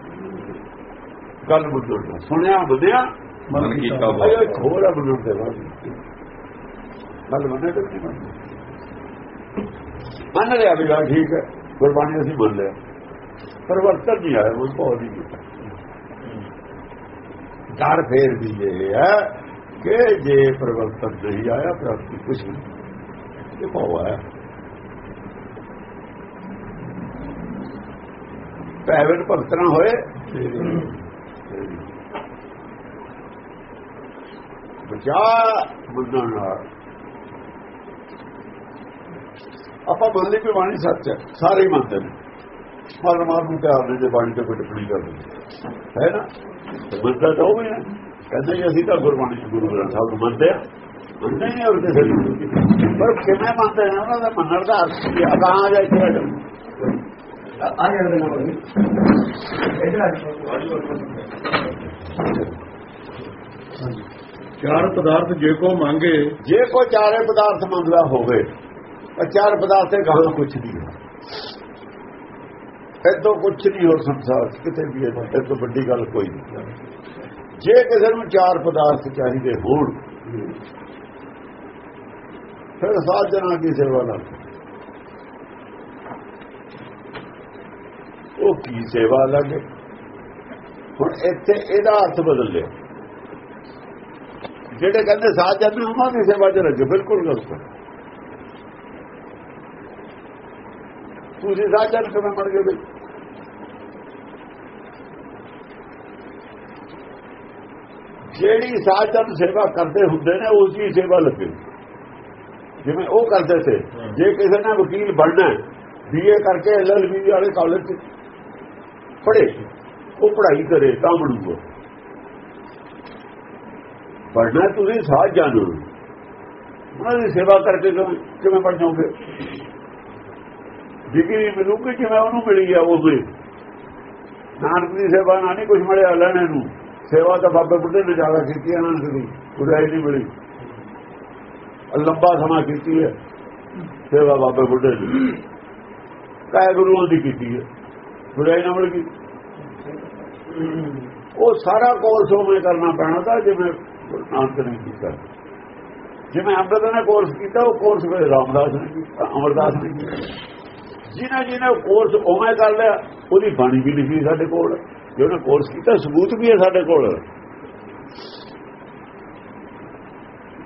ਗੱਲ ਬੁੱਝਣਾ ਸੁਣਿਆ ਬੁੱਧਿਆ ਮਨ ਕੀਤਾ ਇਹ ਇੱਕ ਹੋਰ ਆ ਬੁੱਝਣ ਦੇ ਬਾਅਦ ਗੱਲ ਮੰਨੇ ਕਿ ਨਹੀਂ ਮੰਨੇ ਮੰਨ ਲਿਆ ਵੀ ਗੱਲ ਠੀਕ ਹੈ। ਗੁਰਬਾਣੀ ਅਸੀਂ ਮੰਨ ਲਿਆ। ਪਰਿਵਰਤਨ ਨਹੀਂ ਆਇਆ ਉਹ ਬਹੁਤ ਕੀਤਾ। ਡਰ ਫੇਰ ਵੀ ਇਹ ਹੈ ਕਿ ਜੇ ਪਰਿਵਰਤਨ ਨਹੀਂ ਆਇਆ ਪ੍ਰਾਪਤੀ ਕੁਛ ਨਹੀਂ। ਇਹ ਪਾਵਾ ਹੈ। ਪੈਵਨ ਭਗਤਨਾ ਹੋਏ ਬਚਾ ਮੰਨਣ ਨਾਲ। ਆਪਾਂ ਮੰਨ ਲਈ ਕਿ ਬਾਣੀ ਸੱਚ ਹੈ, ਸਾਰੇ ਮੰਨਦੇ ਨੇ। ਮਰਨ ਮਾਰ ਨੂੰ ਪਿਆਰ ਨੇ ਜੇ ਬਾਣੀ ਤੇ ਕੋਈ ਟਿੱਪਣੀ ਕਰ ਹੈ ਨਾ? ਤੇ ਤਾਂ ਉਹ ਹੈ। ਕਹਿੰਦੇ ਜੀ, ਅਸੀਂ ਤਾਂ ਗੁਰਬਾਣੀ ਚ ਗੁਰੂ ਗ੍ਰੰਥ ਸਾਹਿਬ ਨੂੰ ਮੰਨਦੇ ਆ ਮੰਨਦੇ ਨਹੀਂ ਔਰ ਕਿਸੇ ਨੂੰ। ਪਰ ਕਿਵੇਂ ਮੰਨਦੇ ਨੇ ਉਹਨਾਂ ਦਾ ਮੰਨਣ ਦਾ ਅਰਥ ਕੀ ਹੈ? ਅਗਾਂਹ ਜਾ ਇੱਥੇ ਆ ਜਾਓ ਆ ਗਿਆ ਨਾ ਬਣੀ ਚਾਰ ਪਦਾਰਥ ਜੇ ਕੋ ਮੰਗੇ। ਜੇ ਕੋਈ ਚਾਰੇ ਪਦਾਰਥ ਮੰਗਦਾ ਹੋਵੇ, ਤਾਂ ਚਾਰ ਪਦਾਰਥ ਤੇ ਗਾਹਾਂ ਕੁਛ ਨਹੀਂ ਹੈ। ਕੁਛ ਨਹੀਂ ਹੋਰ ਸੰਸਾਰ ਕਿਤੇ ਵੀ ਇਹ ਤੋਂ ਵੱਡੀ ਗੱਲ ਕੋਈ ਨਹੀਂ। ਜੇ ਕਿਸੇ ਨੂੰ ਚਾਰ ਪਦਾਰਥ ਚਾਹੀਦੇ ਹੋਣ, ਫਿਰ ਸਾਜਣਾ ਦੀ ਸੇਵਾ ਨਾਲ ਉਹ ਕੀ ਸੇਵਾ ਲੱਗੇ? ਹੁਣ ਇੱਥੇ ਇਹਦਾ ਅਰਥ ਬਦਲ ਲਿਆ। ਜਿਹੜੇ ਕਹਿੰਦੇ ਸਾਧ ਜਨ ਉਹਨਾਂ ਦੀ ਸੇਵਾ 'ਚ ਲੱਗੇ, ਬਿਲਕੁਲ ਗਲਤ ਹੈ। ਤੁਸੀਂ ਸਾਜਨ ਕਿਵੇਂ ਬਣ ਗਏ ਬਈ? ਜਿਹੜੀ ਸਾਜਨ ਸੇਵਾ ਕਰਦੇ ਹੁੰਦੇ ਨੇ ਉਸ ਦੀ ਸੇਵਾ ਲੱਗੇ। ਜਿਵੇਂ ਉਹ ਕਰਦੇ ਸੀ ਜੇ ਕਿਸੇ ਨੇ ਵਕੀਲ ਬਣਨਾ ਬੀਏ ਕਰਕੇ ਐਲਐਲਬੀ ਵਾਲੇ ਕਾਲਜ ਚ ਪੜ੍ਹੇ। ਉਹ ਪੜ੍ਹਾਈ ਕਰੇ ਤਾਂ ਬਣੂਗਾ। ਪੜਨਾ ਤੁਸੀਂ ਸਾਹ ਜਾਣੋ। ਉਹਨਾਂ ਦੀ ਸੇਵਾ ਕਰਕੇ ਕਿਵੇਂ ਕਿਵੇਂ ਬਣ ਜਾਓਗੇ? ਡਿਗਰੀ ਮਿਲੂਗੀ ਜਿਵੇਂ ਉਹਨੂੰ ਮਿਲੀ ਆ ਉਹ ਵੀ। ਨਾਨਕ ਦੀ ਸੇਵਾ ਨਾਲ ਨਹੀਂ ਕੁਝ ਮਿਲਿਆ ਲੈਣੇ ਨੂੰ। ਸੇਵਾ ਤਾਂ ਬਾਬੇ ਬੁੱਢੇ ਨੇ ਜ਼ਿਆਦਾ ਕੀਤੀ ਹੈ ਨਾਨਕ ਦੀ। ਉਦਾਈ ਨਹੀਂ ਮਿਲੀ। ਲੰਬਾ ਸਮਾਂ ਕੀਤੀ ਹੈ ਸੇਵਾ ਬਾਬੇ ਬੁੱਢੇ ਦੀ ਕਾਇ ਗੁਰੂਆਂ ਦੀ ਕੀਤੀ ਹੈ ਉਦਾਈ ਨਾ ਮਿਲ ਗਈ। ਉਹ ਸਾਰਾ ਕੋਰਸ ਉਵੇਂ ਕਰਨਾ ਪੈਣਾ ਤਾਂ ਜਿਵੇਂ ਨਾਨਕ ਨੇ ਕੀਤਾ। ਜਿਵੇਂ ਅੰਮ੍ਰਿਤ ਨੇ ਕੋਰਸ ਕੀਤਾ, ਉਹ ਕੋਰਸ ਫਿਰ ਰਾਮਦਾਸ ਨੇ ਕੀਤਾ, ਅਮਰਦਾਸ ਨੇ ਕੀਤਾ। ਜਿਨ੍ਹਾਂ ਜਿਨ੍ਹਾਂ ਕੋਰਸ ਉਵੇਂ ਕਰ ਲਿਆ, ਉਹਦੀ ਬਾਣੀ ਵੀ ਲਿਖੀ ਸਾਡੇ ਕੋਲ। ਜੇ ਉਹਨੇ ਕੋਰਸ ਕੀਤਾ, ਸਬੂਤ ਵੀ ਹੈ ਸਾਡੇ ਕੋਲ।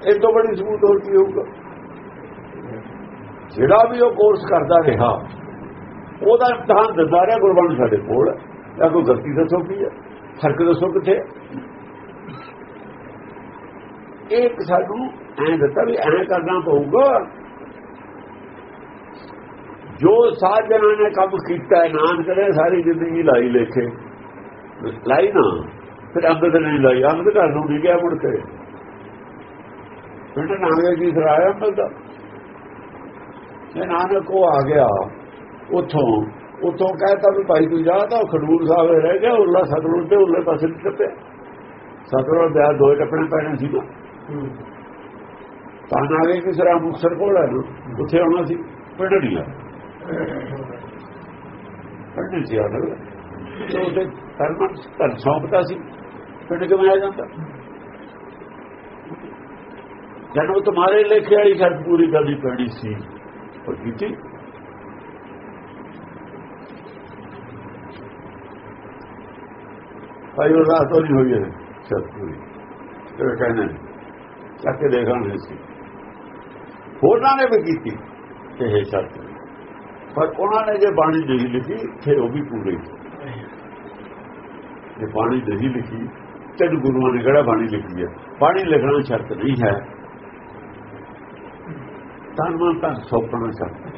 ਇਹ ਤੋਂ ਬੜੀ ਸਬੂਤ ਹੋਰ ਕੀ ਹੋਊਗਾ? ਜਿਹੜਾ ਵੀ ਉਹ ਕੋਰਸ ਕਰਦਾ ਰਿਹਾ, ਉਹਦਾ ਇਮਤਿਹਾਨ ਦਿੰਦਾ ਰਿਹਾ ਗੁਰਬਾਣੀ ਸਾਡੇ ਕੋਲ। ਜਾਂ ਕੋਈ ਗਲਤੀ ਦੱਸੋ ਕੀ ਹੈ। ਫ਼ਰਕ ਦੱਸੋ ਕਿੱਥੇ ਇੱਕ ਸਾਨੂੰ ਐਂ ਦਿੱਤਾ ਵੀ ਐਂ ਕਰਨਾ ਪਊਗਾ। ਜੋ ਸਾਜਣਾ ਨੇ ਕੰਮ ਕੀਤਾ ਹੈ ਨਾਨਕ ਨੇ ਸਾਰੀ ਜ਼ਿੰਦਗੀ ਲਾਈ ਲੇਖੇ। ਲਾਈ ਨਾ, ਫਿਰ ਅੰਗਦ ਨਹੀਂ ਲਾਈ। ਅੰਗਦ ਘਰ ਨੂੰ ਨਹੀਂ ਗਿਆ ਮੁੜ ਕੇ। ਪਿੰਡ ਨਾਵੇਂ ਕੀ ਸਰਾਇਆ ਮਿਲਦਾ ਇਹ ਨਾਨਕ ਉਹ ਆ ਗਿਆ, ਉਥੋਂ ਉਥੋਂ ਕਹਿੰਦਾ ਵੀ ਭਾਈ ਤੂੰ ਜਾ ਤਾਂ ਖਡੂਰ ਸਾਹਿਬ ਰਹਿ ਗਿਆ, ਉਰਲਾ ਸਤਲੁਜ ਤੇ ਉਰਲੇ ਪਾਸੇ ਟੱਪਿਆ। ਸਤਲੁਜ ਦੇ ਦੋ ਟੱਪਣੇ ਪੈਣੇ ਸੀ ਤਾਂ ਨਾਵੇਂ ਕੀ ਸਰਾ ਮੁਕਸਰ ਕੋਲ ਹੈ ਉੱਥੇ ਆਉਣਾ ਸੀ, ਪਿੰਡ ਨਹੀਂ ਸੀ ਆ ਤੇ ਉਹਦੇ ਕਰਮ ਧਨ ਸੌਂਪਤਾ ਸੀ, ਪਿੰਡ ਕਿਵੇਂ ਆ ਜਾਂਦਾ? ਜਨਮ ਤੁਹਾਰੇ ਲੇਖੇ ਵਾਲੀ ਸ਼ਰਤ ਪੂਰੀ ਕਰਨੀ ਪੈਣੀ ਸੀ, ਉਹ ਕੀਤੀ। ਭਾਈ, ਉਹ ਤੋਂ ਨਹੀਂ ਹੋਈ ਹੈ। ਸ਼ਰਤ ਪੂਰੀ ਤੇ ਕਹਿੰਦੇ ਚੱਕ ਕੇ ਦੇਖਾਂਗੇ ਸੀ। ਹੋਰਾਂ ਨੇ ਵੀ ਕੀਤੀ। ਇਹ ਸ਼ਰਤ ਪਰ ਉਹਨਾਂ ਨੇ ਜੇ ਬਾਣੀ ਨਹੀਂ ਲਿਖੀ ਤੇ ਉਹ ਵੀ ਪੂਰੀ। ਜੇ ਬਾਣੀ ਨਹੀਂ ਲਿਖੀ, ਤੇ ਗੁਰੂਆਂ ਨੇ ਕਿਹੜਾ ਬਾਣੀ ਲਿਖੀ ਹੈ? ਬਾਣੀ ਲਿਖਣਾ ਸ਼ਰਤ ਨਹੀਂ ਹੈ। ਤਾਂ ਮਨ ਤਾਂ ਸੋਪਣਾ ਸ਼ਰਤ।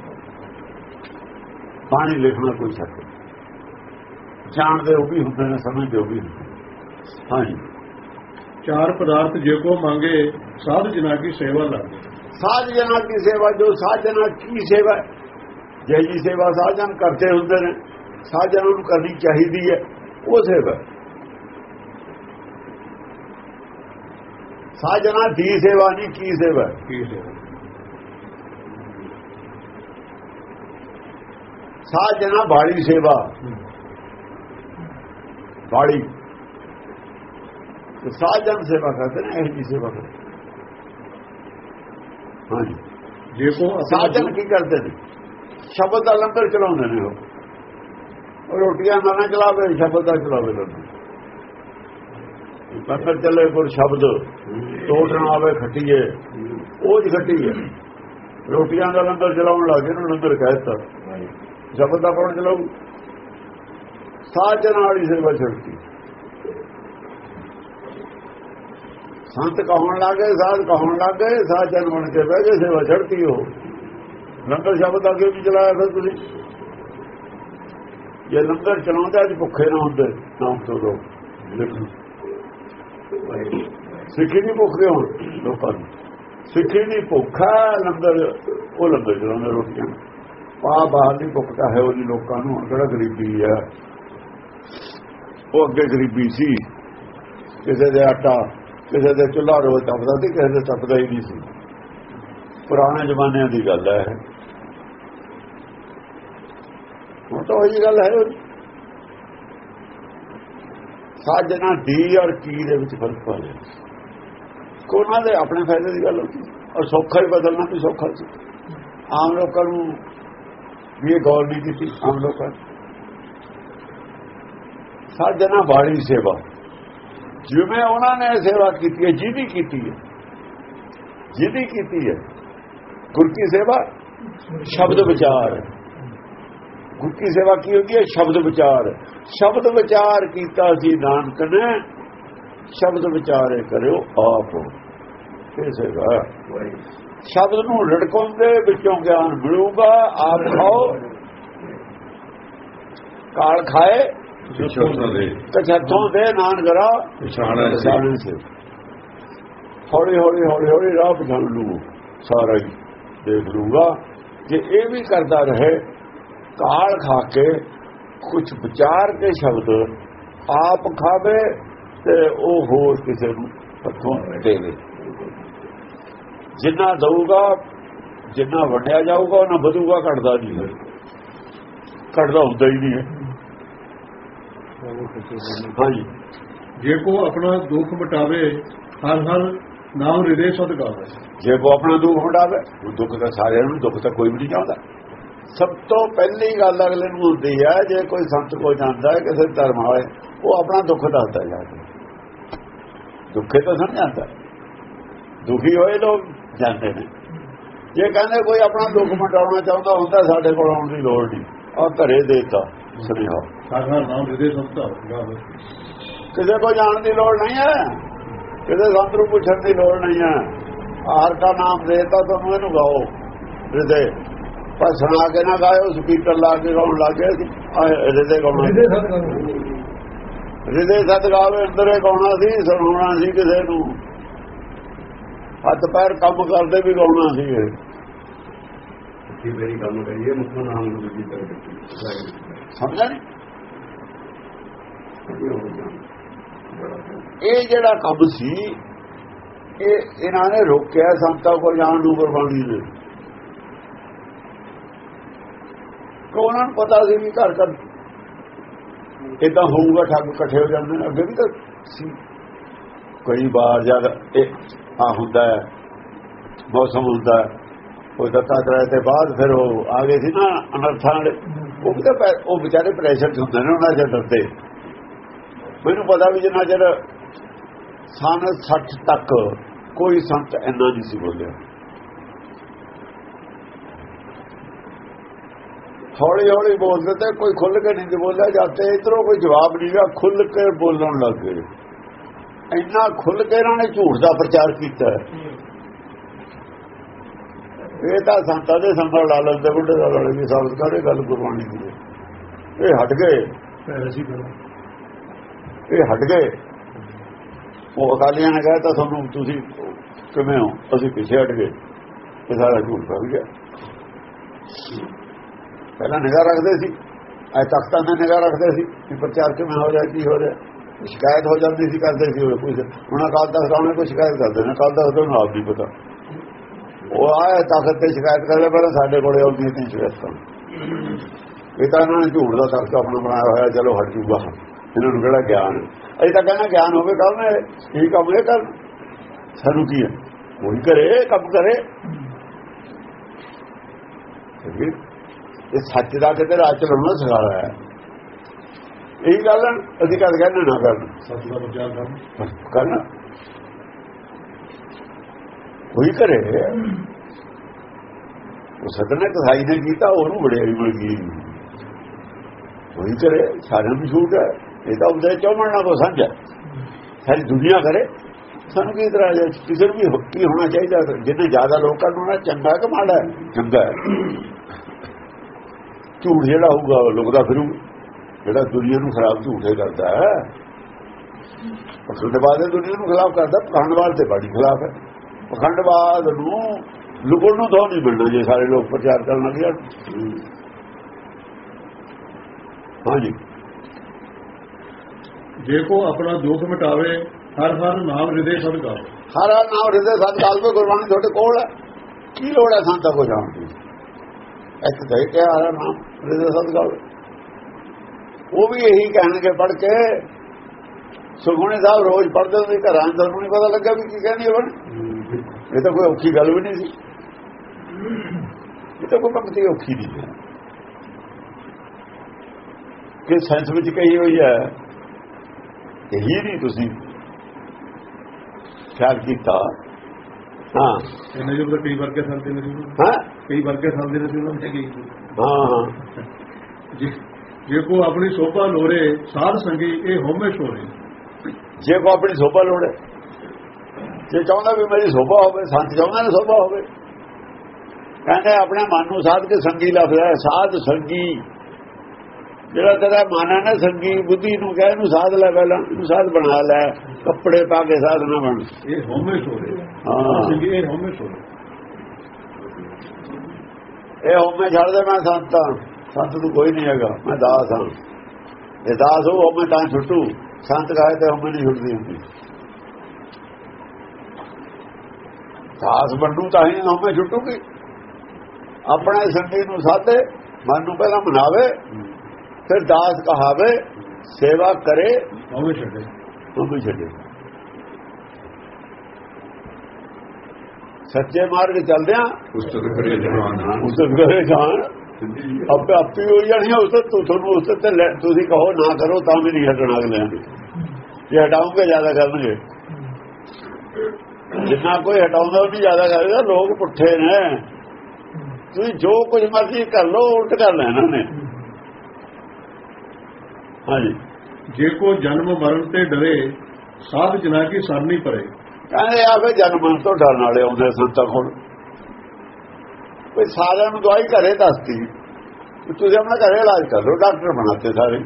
ਬਾਣੀ ਲਿਖਣਾ ਕੋਈ ਸ਼ਰਤ ਜਾਣਦੇ ਉਹ ਵੀ ਹੁੰਦੇ ਨੇ ਸਮਝਦੇ ਉਹ ਵੀ ਹਾਂਜੀ। ਚਾਰ ਪਦਾਰਥ ਜੇ ਕੋ ਮੰਗੇ ਸਾਧ ਜਨਾ ਕੀ ਸੇਵਾ ਲਾਗੇ। ਸਾਧ ਜਨਾਂ ਦੀ ਸੇਵਾ ਜੋ ਸਾਧ ਜਨਾਂ ਕੀ ਸੇਵਾ ਜੈ ਜੀ ਸੇਵਾ ਸਾਧਨ ਕਰਦੇ ਹੁੰਦੇ ਨੇ ਸਾਧਨਾਂ ਨੂੰ ਕਰਨੀ ਚਾਹੀਦੀ ਹੈ ਉਹ ਸੇਵਾ ਸਾਧਨਾਂ ਦੀ ਸੇਵਾ ਨਹੀਂ ਕੀ ਸੇਵਾ ਕੀ ਸੇਵਾ? ਸਾਧਨਾ ਬਾੜੀ ਸੇਵਾ। ਬਾੜੀ ਤੇ ਸਾਧਨ ਸੇਵਾ ਕਰਦੇ ਨੇ ਇਹ ਜੀ ਸੇਵਾ ਕਰਦੇ। ਹਾਂਜੀ। ਜੇ ਕੋ ਸਾਧਨ ਕੀ ਕਰਦੇ ਨੇ? ਸ਼ਬਦ ਦਾ ਲੰਗਰ ਚਲਾਉਂਦੇ ਨੇ ਉਹ। ਰੋਟੀਆਂ ਨਾ ਨਾ ਚਲਾਵੇ ਸ਼ਬਦ ਦਾ ਚਲਾਵੇ ਲੰਗਰ ਲੰਗਰ ਚੱਲੇ ਕੋਲ ਸ਼ਬਦ ਟੋਟ ਨਾ ਆਵੇ ਖੱਟੀਏ। ਉਹ ਜੀ ਖੱਟੀ ਹੈ ਰੋਟੀਆਂ ਦਾ ਲੰਗਰ ਚਲਾਉਣ ਲੱਗੇ ਨੂੰ ਲੰਗਰ ਕਹਿਤਾ ਸ਼ਬਦ ਦਾ ਕੌਣ ਚਲਾਉ ਸਾਜਨ ਵਾਲੀ ਸੇਵਾ ਛੱਡਤੀ ਸੰਤ ਕਹਣ ਲੱਗੇ ਸਾਧ ਕਹਣ ਲੱਗੇ ਸਾਜਨ ਬਣ ਕੇ ਬਹਿ ਗਏ ਸੇਵਾ ਛੱਡਤੀ ਉਹ। ਲੰਗਰ ਸ਼ਬਦ ਅੱਗੇ ਵੀ ਚਲਾਇਆ ਫਿਰ ਤੁਸੀਂ। ਜੇ ਲੰਗਰ ਚਲਾਉਂਦਾ, ਅੱਜ ਭੁੱਖੇ ਨਾ ਹੁੰਦੇ ਨਾਮ ਤੋਂ ਦੋ ਸਿੱਖੀ ਨਹੀਂ ਭੁੱਖਦੇ ਹੋਣ, ਲੋਕਾਂ ਨੂੰ ਸਿੱਖੀ ਦੀ ਭੁੱਖਾ, ਲੰਗਰ, ਉਹ ਲੰਗਰ ਚਲਾਉਂਦੇ ਰੋਟੀਆਂ। ਪਾ ਬਾਹਰ ਦੀ ਭੁੱਖ ਤਾਂ ਹੈ ਉਹ ਲੋਕਾਂ ਨੂੰ, ਹੁਣ ਕਿਹੜਾ ਗਰੀਬੀ ਹੈ ਉਹ ਅੱਗੇ ਗਰੀਬੀ ਸੀ। ਕਿਸੇ ਦੇ ਆਟਾ, ਕਿਸੇ ਦੇ ਚੁੱਲ੍ਹਾ ਰੋਜ਼ ਤਪਦਾ ਸੀ, ਕਿਸੇ ਦੇ ਤਪਦਾ ਹੀ ਨਹੀਂ ਸੀ। ਪੁਰਾਣੇ ਜ਼ਮਾਨਿਆਂ ਦੀ ਗੱਲ ਹੈ। ਹੁਣ ਤਾਂ ਉਹੀ ਗੱਲ ਹੈ। ਸਾਜਣਾ ਦੀ ਔਰ ਕੀ ਦੇ ਵਿੱਚ ਫ਼ਰਕ ਪਾ ਲਿਆ ਕੋਨਾਂ ਦੇ ਆਪਣੇ ਫਾਇਦੇ ਦੀ ਗੱਲ ਹੁੰਦੀ। ਔਰ ਸੌਖਾ ਹੀ ਬਦਲਣਾ ਵੀ ਸੌਖਾ ਸੀ। ਆਮ ਲੋਕਾਂ ਨੂੰ ਵੀ ਇਹ ਗੌਰ ਨਹੀਂ ਕੀਤੀ ਆਮ ਲੋਕਾਂ ਨੇ। ਸਾਜਣਾ ਬਾੜੀ ਸੇਵਾ। ਜਿਵੇਂ ਉਹਨਾਂ ਨੇ ਸੇਵਾ ਕੀਤੀ ਹੈ, ਜਿਹਦੀ ਕੀਤੀ ਹੈ। ਜਿਹਦੀ ਕੀਤੀ ਹੈ। ਗੁਰ ਕੀ ਸੇਵਾ? ਸ਼ਬਦ ਵਿਚਾਰ। ਗੁਰ ਕੀ ਸੇਵਾ ਕੀ ਹੁੰਦੀ ਹੈ? ਸ਼ਬਦ ਵਿਚਾਰ। ਸ਼ਬਦ ਵਿਚਾਰ ਕੀਤਾ ਸੀ ਨਾਨਕ ਨੇ। ਸ਼ਬਦ ਵਿਚਾਰੇ ਕਰਿਓ ਆਪ। ਇਹ ਸੇਵਾ ਸ਼ਬਦ ਨੂੰ ਰੜਕਣ ਦੇ ਵਿੱਚੋਂ ਗਿਆਨ ਮਿਲੂਗਾ। ਆਪ ਖਾਓ। ਕਾਲ ਖਾਏ। ਵਿਸ਼ਵਾਸਾਂ ਦੇ ਕਛੱਤੋਂ ਦੇ ਨਾਨਗਰਾ ਪਛਾਣਿਆ ਸੀ। ਹੌਲੀ ਹੌਲੀ ਹੌਲੀ ਹੌਲੀ ਰਾਹ ਪਛਾਣ ਲੂ ਸਾਰਾ ਹੀ ਦੇਖ ਲੂਗਾ ਜੇ ਇਹ ਵੀ ਕਰਦਾ ਰਹੇ ਕਾਲ ਖਾ ਕੇ ਕੁਝ ਵਿਚਾਰ ਕੇ ਸ਼ਬਦ ਆਪ ਖਾਵੇ ਤੇ ਉਹ ਹੋਰ ਕਿਸੇ ਨੂੰ ਹੱਥੋਂ ਦੇਵੇ। ਜਿੰਨਾ ਦਊਗਾ ਜਿੰਨਾ ਵੰਡਿਆ ਜਾਊਗਾ ਉਹਨਾਂ ਵਧੂਗਾ ਘਟਦਾ ਨਹੀਂ ਹੈ। ਘਟਦਾ ਹੁੰਦਾ ਹੀ ਨਹੀਂ ਹੈ। ਹਾਂਜੀ। ਜੇ ਕੋ ਆਪਣਾ ਦੁੱਖ ਮਟਾਵੇ ਹਰ ਹਰ ਨਾਮ ਹਿਰਦੇ ਸਦ ਗਾਵੇ। ਜੇ ਕੋ ਆਪਣਾ ਦੁੱਖ ਹਟਾਵੇ ਉਹ ਦੁੱਖ ਤਾਂ ਸਾਰਿਆਂ ਨੂੰ ਦੁੱਖ ਤਾਂ ਕੋਈ ਵੀ ਨਹੀਂ ਚਾਹੁੰਦਾ। ਸਭ ਤੋਂ ਪਹਿਲੀ ਗੱਲ ਅਗਲੇ ਨੂੰ ਹੁੰਦੀ ਹੈ ਜੇ ਕੋਈ ਸੰਤ ਕੋ ਜਾਂਦਾ ਹੈ ਕਿਸੇ ਧਰਮ ਵਾਲੇ ਉਹ ਆਪਣਾ ਦੁੱਖ ਦੱਸਦਾ ਜਾ ਕੇ। ਦੁੱਖੇ ਤਾਂ ਸਮਝ ਜਾਂਦਾ ਦੁਖੀ ਹੋਏ ਲੋਕ ਜਾਂਦੇ ਨੇ। ਜੇ ਕਹਿੰਦੇ ਕੋਈ ਆਪਣਾ ਦੁੱਖ ਮਟਾਉਣਾ ਚਾਹੁੰਦਾ ਹੁੰਦਾ ਸਾਡੇ ਕੋਲ ਆਉਣ ਦੀ ਲੋੜ ਨਹੀਂ। ਆ ਘਰੇ ਦੇਤਾ ਸੁਨੇਹਾ। ਹਰ ਨਾਮ ਹਿਰਦੇ ਗਾਵੇ ਕਿਸੇ ਕੋ ਜਾਣ ਦੀ ਲੋੜ ਨਹੀਂ ਹੈ। ਕਿਸੇ ਸੰਤ ਨੂੰ ਪੁੱਛਣ ਦੀ ਲੋੜ ਨਹੀਂ ਹੈ। ਹਾਰ ਦਾ ਨਾਮ ਦੇਤਾ ਤੁਹਾਨੂੰ ਇਹਨੂੰ ਗਾਓ। ਹਿਰਦੇ। ਪਰ ਸੁਣਾ ਕੇ ਨਾ ਗਾਇਓ ਸਪੀਕਰ ਲਾ ਕੇ ਗਾਉਣ ਲੱਗੇ ਹਿਰਦੇ ਗਾਉਣਾ ਹਿਰਦੇ ਸਤ ਗਾਵੇ ਅੰਦਰੇ ਗਾਉਣਾ ਸੀ ਸੁਣਾਉਣਾ ਸੀ ਕਿਸੇ ਨੂੰ। ਹੱਥ ਪੈਰ ਕੰਮ ਕਰਦੇ ਵੀ ਗਾਉਣਾ ਸੀ ਇਹ। ਕਿ ਮੇਰੀ ਕੰਮ ਕਰੀਏ ਮੁੱਖ ਨਾਮ ਨੂੰ ਦੂਜੀ ਤਰ੍ਹਾਂ ਸਮਝਿਆ ਨਹੀਂ ਇਹ ਜਿਹੜਾ ਕੰਮ ਸੀ, ਇਹ ਇਹਨਾਂ ਨੇ ਰੋਕਿਆ, ਸੰਤਾਂ ਕੋਲ ਜਾਣ ਨੂੰ ਗੁਰਬਾਣੀ ਨੇ। ਕਿ ਉਹਨਾਂ ਨੂੰ ਪਤਾ ਸੀ ਵੀ ਘਰ ਘਰ ਇਦਾਂ ਹੋਊਗਾ, ਠੱਗ ਇਕੱਠੇ ਹੋ ਜਾਂਦੇ ਨੇ। ਅੱਗੇ ਵੀ ਤਾਂ ਸੀ। ਕਈ ਵਾਰ ਜਦ ਇਹ ਆ ਹੁੰਦਾ ਹੈ, ਮੌਸਮ ਹੁੰਦਾ ਹੈ, ਉਹ ਦੱਤਾ ਕਰਾਏ ਤੇ ਬਾਅਦ ਫਿਰ ਉਹ ਆ ਗਏ ਸੀ ਨਾ ਅਨਰਥਾਂ ਵਾਲੇ। ਉਹ ਵੀ ਤਾਂ ਉਹ ਵਿਚਾਰੇ ਪ੍ਰੈਸ਼ਰ ਚ ਹੁੰਦੇ ਨੇ, ਉਹਨਾਂ ਦੇ ਡਰਦੇ। ਮੈਨੂੰ ਪਤਾ ਵੀ ਜਿੰਨਾ ਚਿਰ ਸਨ 60 ਤੱਕ ਕੋਈ ਸੰਤ ਇੰਨਾ ਨਹੀਂ ਸੀ ਬੋਲਿਆ। ਹੌਲੀ ਹੌਲੀ ਬੋਲਦੇ ਤੇ ਕੋਈ ਖੁੱਲ ਕੇ ਨਹੀਂ ਬੋਲਿਆ, ਜਾਂਦੇ ਇਧਰੋਂ ਕੋਈ ਜਵਾਬ ਨਹੀਂ ਗਿਆ ਖੁੱਲ ਕੇ ਬੋਲਣ ਲੱਗ ਗਏ। ਇੰਨਾ ਖੁੱਲ ਕੇ ਇਹਨਾਂ ਨੇ ਝੂਠ ਦਾ ਪ੍ਰਚਾਰ ਕੀਤਾ। ਇਹ ਤਾਂ ਸੰਤਾਂ ਦੇ ਸੰਭਲ ਲਾ ਲੈਂਦੇ, ਬੁੱਢੇ ਦਾ ਲੜੇ ਵੀ ਸਾਬਤ ਕਰੇ ਗੱਲ ਗੁਰਬਾਣੀ ਦੀ? ਇਹ ਹਟ ਗਏ। ਇਹ ਹਟ ਗਏ। ਉਹ ਅਕਾਲੀਆਂ ਨੇ ਕਹਿਤਾ, ਤੁਹਾਨੂੰ ਤੁਸੀਂ ਕਿਵੇਂ ਹੋ? ਅਸੀਂ ਪਿੱਛੇ ਹਟ ਗਏ ਇਹ ਸਾਰਾ ਝੂਠ ਪੈ ਗਿਆ। ਪਹਿਲਾਂ ਨਿਗਾਹ ਰੱਖਦੇ ਸੀ। ਐ ਤਖਤਾਂ ਤੇ ਨਿਗਾਹ ਰੱਖਦੇ ਸੀ ਕਿ ਪ੍ਰਚਾਰ ਕਿਵੇਂ ਹੋ ਰਿਹਾ, ਕੀ ਹੋ ਰਿਹਾ। ਸ਼ਿਕਾਇਤ ਹੋ ਜਾਂਦੀ ਸੀ, ਕਰਦੇ ਸੀ ਉਹ ਹੁਣ ਅਕਾਲ ਤਖਤ ਆਉਣੇ ਕੋਈ ਸ਼ਿਕਾਇਤ ਕਰਦੇ ਨੇ ਅਕਾਲ ਤਖਤ ਨੂੰ ਆਪ ਨਹੀਂ ਪਤਾ। ਉਹ ਆਏ ਤਖਤ ਤੇ ਸ਼ਿਕਾਇਤ ਕਰਦੇ ਪਰ ਸਾਡੇ ਕੋਲੇ ਆਉਂਦੀ ਨਹੀਂ ਸ਼ਿਕਾਇਤਾਂ। ਇਹ ਤਾਂ ਇਹਨਾਂ ਨੇ ਝੂਠ ਦਾ ਤਖਤ ਆਪਣਾ ਬਣਾਇਆ ਹੋਇਆ, ਚਲੋ ਹਟ ਜੂਗਾ। ਇਹਨਾਂ ਨੂੰ ਕਿਹੜਾ ਗਿਆਨ? ਅਸੀਂ ਤਾਂ ਕਹਿੰਦਾ ਗਿਆਨ ਹੋਵੇ ਕਰਨ ਇਹ ਕੰਮ ਇਹ ਕਰਨ ਸਾਨੂੰ ਕੀ ਹੈ ਉਹੀ ਕਰੇ ਕੰਮ ਕਰੇ? ਇਹ ਸੱਚ ਦਾ ਕਿਤੇ ਰਾਹ ਚਲਾਉਣਾ ਸਿਖਾਇਆ ਹੈ। ਇਹੀ ਗੱਲ ਅਸੀਂ ਕਦ ਕਹਿੰਦੇ ਨਾ ਕਰਨ। ਸੱਚ ਦਾ ਪ੍ਰਚਾਰ ਕਰਨ ਕਰਨਾ। ਉਹੀ ਕਰੇ। ਉਹ ਸਦਨੇ ਕਸਾਈ ਨੇ ਕੀਤਾ ਉਹਨੂੰ ਬੜਿਆਈ ਮਿਲ ਗਈ। ਉਹੀ ਕਰੇ ਸਾਰਿਆਂ ਨੂੰ ਛੂਟ ਹੈ। ਇਹ ਤਾਂ ਉਹਦੇ ਚੋਮਣ ਨਾ ਕੋ ਸਮਝ ਸਾਰੀ ਦੁਨੀਆ ਕਰੇ। ਸਾਨੂੰ ਕੀ ਤਰ੍ਹਾਂ ਹੈ? ਕਿਸੇ ਨੂੰ ਵੀ ਹੋ- ਹੋਣਾ ਚਾਹੀਦਾ? ਜਿੰਨੇ ਜ਼ਿਆਦਾ ਲੋਕਾਂ ਨੂੰ ਨਾ ਚੰਗਾ ਕਿ ਮਾੜਾ ਚੰਗਾ ਝੂਠ ਜਿਹੜਾ ਹੋਊਗਾ, ਉਹ ਲੁਕਦਾ ਫਿਰੂ ਜਿਹੜਾ ਦੁਨੀਆ ਨੂੰ ਖਰਾਬ ਝੂਠੇ ਕਰਦਾ ਹੈ ਪਖੰਡਵਾਦ ਇਹ ਦੁਨੀਆ ਨੂੰ ਖਰਾਬ ਕਰਦਾ ਪਖੰਡਵਾਦ ਤੇ ਬਾੜੀ ਖਿਲਾਫ ਹੈ। ਪਖੰਡਵਾਦ ਨੂੰ ਲੁਕਣ ਨੂੰ ਦੋ ਨਹੀਂ ਮਿਲਣਾ ਜੇ ਸਾਰੇ ਲੋਕ ਪ੍ਰਚਾਰ ਕਰਨ ਲੱਗ ਜਾਣ। ਹਾਂਜੀ। ਜੇ ਕੋ ਆਪਣਾ ਦੁੱਖ ਮਿਟਾਵੇ, ਹਰ ਹਰ ਨਾਮ ਹਿਰਦੇ ਸਦ ਗਾਵੇ ਹਰ ਹਰ ਨਾਮ ਹਿਰਦੇ ਸਤ ਕਾਲ ਕੋ ਗੁਰਬਾਣੀ ਤੁਹਾਡੇ ਕੋਲ ਹੈ? ਕੀ ਲੋੜ ਹੈ ਸੰਤਾਂ ਕੋ ਜਾਣ ਦੀ? ਇੱਕ ਤਾਂ ਇਹ ਹਰ ਨਾਮ ਹਿਰਦੇ ਸਤ ਕਾਲ ਉਹ ਵੀ ਇਹੀ ਕਹਿਣਗੇ ਪੜ ਕੇ ਸੁਖਮਣੀ ਸਾਹਿਬ ਰੋਜ਼ ਪੜਦੇ ਹੁੰਦੇ, ਘਰਾਂ ਚ ਤੁਹਾਨੂੰ ਪਤਾ ਲੱਗਾ ਵੀ ਕੀ ਕਹਿੰਦੀ ਬਣ ਇਹ ਤਾਂ ਕੋਈ ਔਖੀ ਗੱਲ ਵੀ ਨਹੀਂ ਸੀ। ਇਹ ਤਾਂ ਕੋਈ ਭਗਤੀ ਔਖੀ ਨਹੀਂ ਕਿ ਸੈਂਸ ਵਿੱਚ ਕਹੀ ਹੋਈ ਹੈ? ਇਹੀ ਨਹੀਂ ਤੁਸੀਂ ਖਿਆਲ ਕੀਤਾ? ਹਾਂ। ਇਹਨਾਂ ਕਈ ਵਰਗੇ ਸੰਦੇ ਨੇ ਹਾਂ। ਕਈ ਵਰਗੇ ਸੰਦੇ ਨੇ ਜੀ ਉਹਨਾਂ ਨੇ ਕਹੀ ਹਾਂ ਹਾਂ। ਜੇ- ਜੇ ਕੋ ਆਪਣੀ ਸੋਭਾ ਲੋਰੇ ਸਾਧ ਸੰਗੀ ਇਹ ਹੋਮੇ ਛੋਰੇ ਜੇ ਕੋ ਆਪਣੀ ਸੋਭਾ ਲੋੜੇ ਜੇ ਚਾਹੁੰਦਾ ਵੀ ਮੇਰੀ ਸੋਭਾ ਹੋਵੇ ਸੰਤ ਚਾਹੁੰਦਾ ਨੇ ਸੋਭਾ ਹੋਵੇ। ਕਹਿੰਦੇ ਆਪਣੇ ਮਨ ਨੂੰ ਸਾਧ ਕੇ ਸੰਗੀ ਹੈ ਸਾਧ ਸੰਗੀ ਜਿਹੜਾ ਤੇਰਾ ਮਨ ਹੈ ਨਾ ਸੰਗੀ ਬੁੱਧੀ ਨੂੰ ਕਹੇ ਇਹਨੂੰ ਸਾਧ ਲੈ ਪਹਿਲਾਂ ਇਹਨੂੰ ਸਾਧ ਬਣਾ ਲੈ। ਕੱਪੜੇ ਪਾ ਕੇ ਸਾਧ ਨਾ ਬਣ। ਇਹ ਹੋਮੇ ਛੋਰੇ ਹਾਂ। ਸੰਗੀ ਇਹ ਹੋਮੇ ਛੋਰੇ ਇਹ ਹੋਮੇ ਛੱਡ ਦੇ ਮੈਂ ਸੰਤ। ਸੰਤ ਨੂੰ ਕੋਈ ਨਹੀਂ ਹੈਗਾ ਮੈਂ ਦਾਸ ਹਾਂ। ਇਹ ਦਾਸ ਹੋ ਹੋਮੇ ਤਾਂ ਛੁੱਟੂ। ਸੰਤ ਕਹੇ ਤੇ ਹੋਮੇ ਨਹੀਂ ਛੁੱਟਦੀ ਹੁੰਦੀ। ਦਾਸ ਬਣੂ ਤਾਂ ਹੀ ਹੋਮੇ ਛੁੱਟੂਗੀ। ਆਪਣੇ ਸੰਗੀ ਨੂੰ ਸਾਧੇ ਮਨ ਨੂੰ ਪਹਿਲਾਂ ਮਨਾਵੇ। ਫਿਰ ਦਾਸ ਕਹਾਵੇ ਸੇਵਾ ਕਰੇ ਹੋਮੇ ਛੱਡੇ। ਹੋਮੇ ਛੱਡੇ। ਸੱਚੇ ਮਾਰਗ ਚੱਲਦਿਆਂ ਪੁਸਤਕ ਕਰੇ ਜਵਾਨ ਉਸ ਕਰੇ ਜਾਣ ਆਪੇ ਆਪੇ ਹੋ ਜਾਣੀ ਉਸ ਤੋਂ ਤੁ- ਤੁਹਾਨੂੰ ਉਸ ਤੇ ਲੈ- ਤੁਸੀਂ ਕਹੋ ਨਾ ਕਰੋ ਤਾਂ ਵੀ ਨਹੀਂ ਹਟਣਾ ਅਗਲੇ ਜੇ ਹਟਾਉਂਗੇ ਜ਼ਿਆਦਾ ਕਰਨਗੇ। ਜਿੰਨਾ ਕੋਈ ਹਟਾਉਂਦਾ ਉਹ ਨਹੀਂ ਜ਼ਿਆਦਾ ਕਰੇਗਾ ਲੋਕ ਪੁੱਠੇ ਨੇ। ਤੁਸੀਂ ਜੋ ਕੁਝ ਮਰਜ਼ੀ ਕਰ ਲਓ ਉਲਟ ਕਰ ਲੈਣਾ ਨੇ। ਹਾਂਜੀ। ਜੇ ਕੋ ਜਨਮ ਮਰਨ ਤੇ ਡਰੇ ਸਾਧ ਜਨਾ ਕੀ ਸਰਨੀ ਪਰੇ। ਕਹਿੰਦੇ ਆ ਫੇ ਜਨਮ ਤੋਂ ਡਰਨ ਵਾਲੇ ਆਉਂਦੇ ਸੰਤਾਂ ਕੋਲ ਕੋਈ ਸਾਰਿਆਂ ਨੂੰ ਦਵਾਈ ਘਰੇ ਦੱਸਦੀ ਤੁਸੀਂ ਆਪਣਾ ਘਰੇ ਇਲਾਜ ਕਰ ਲਓ ਡਾਕਟਰ ਬਣਾਤੇ ਸਾਰੇ।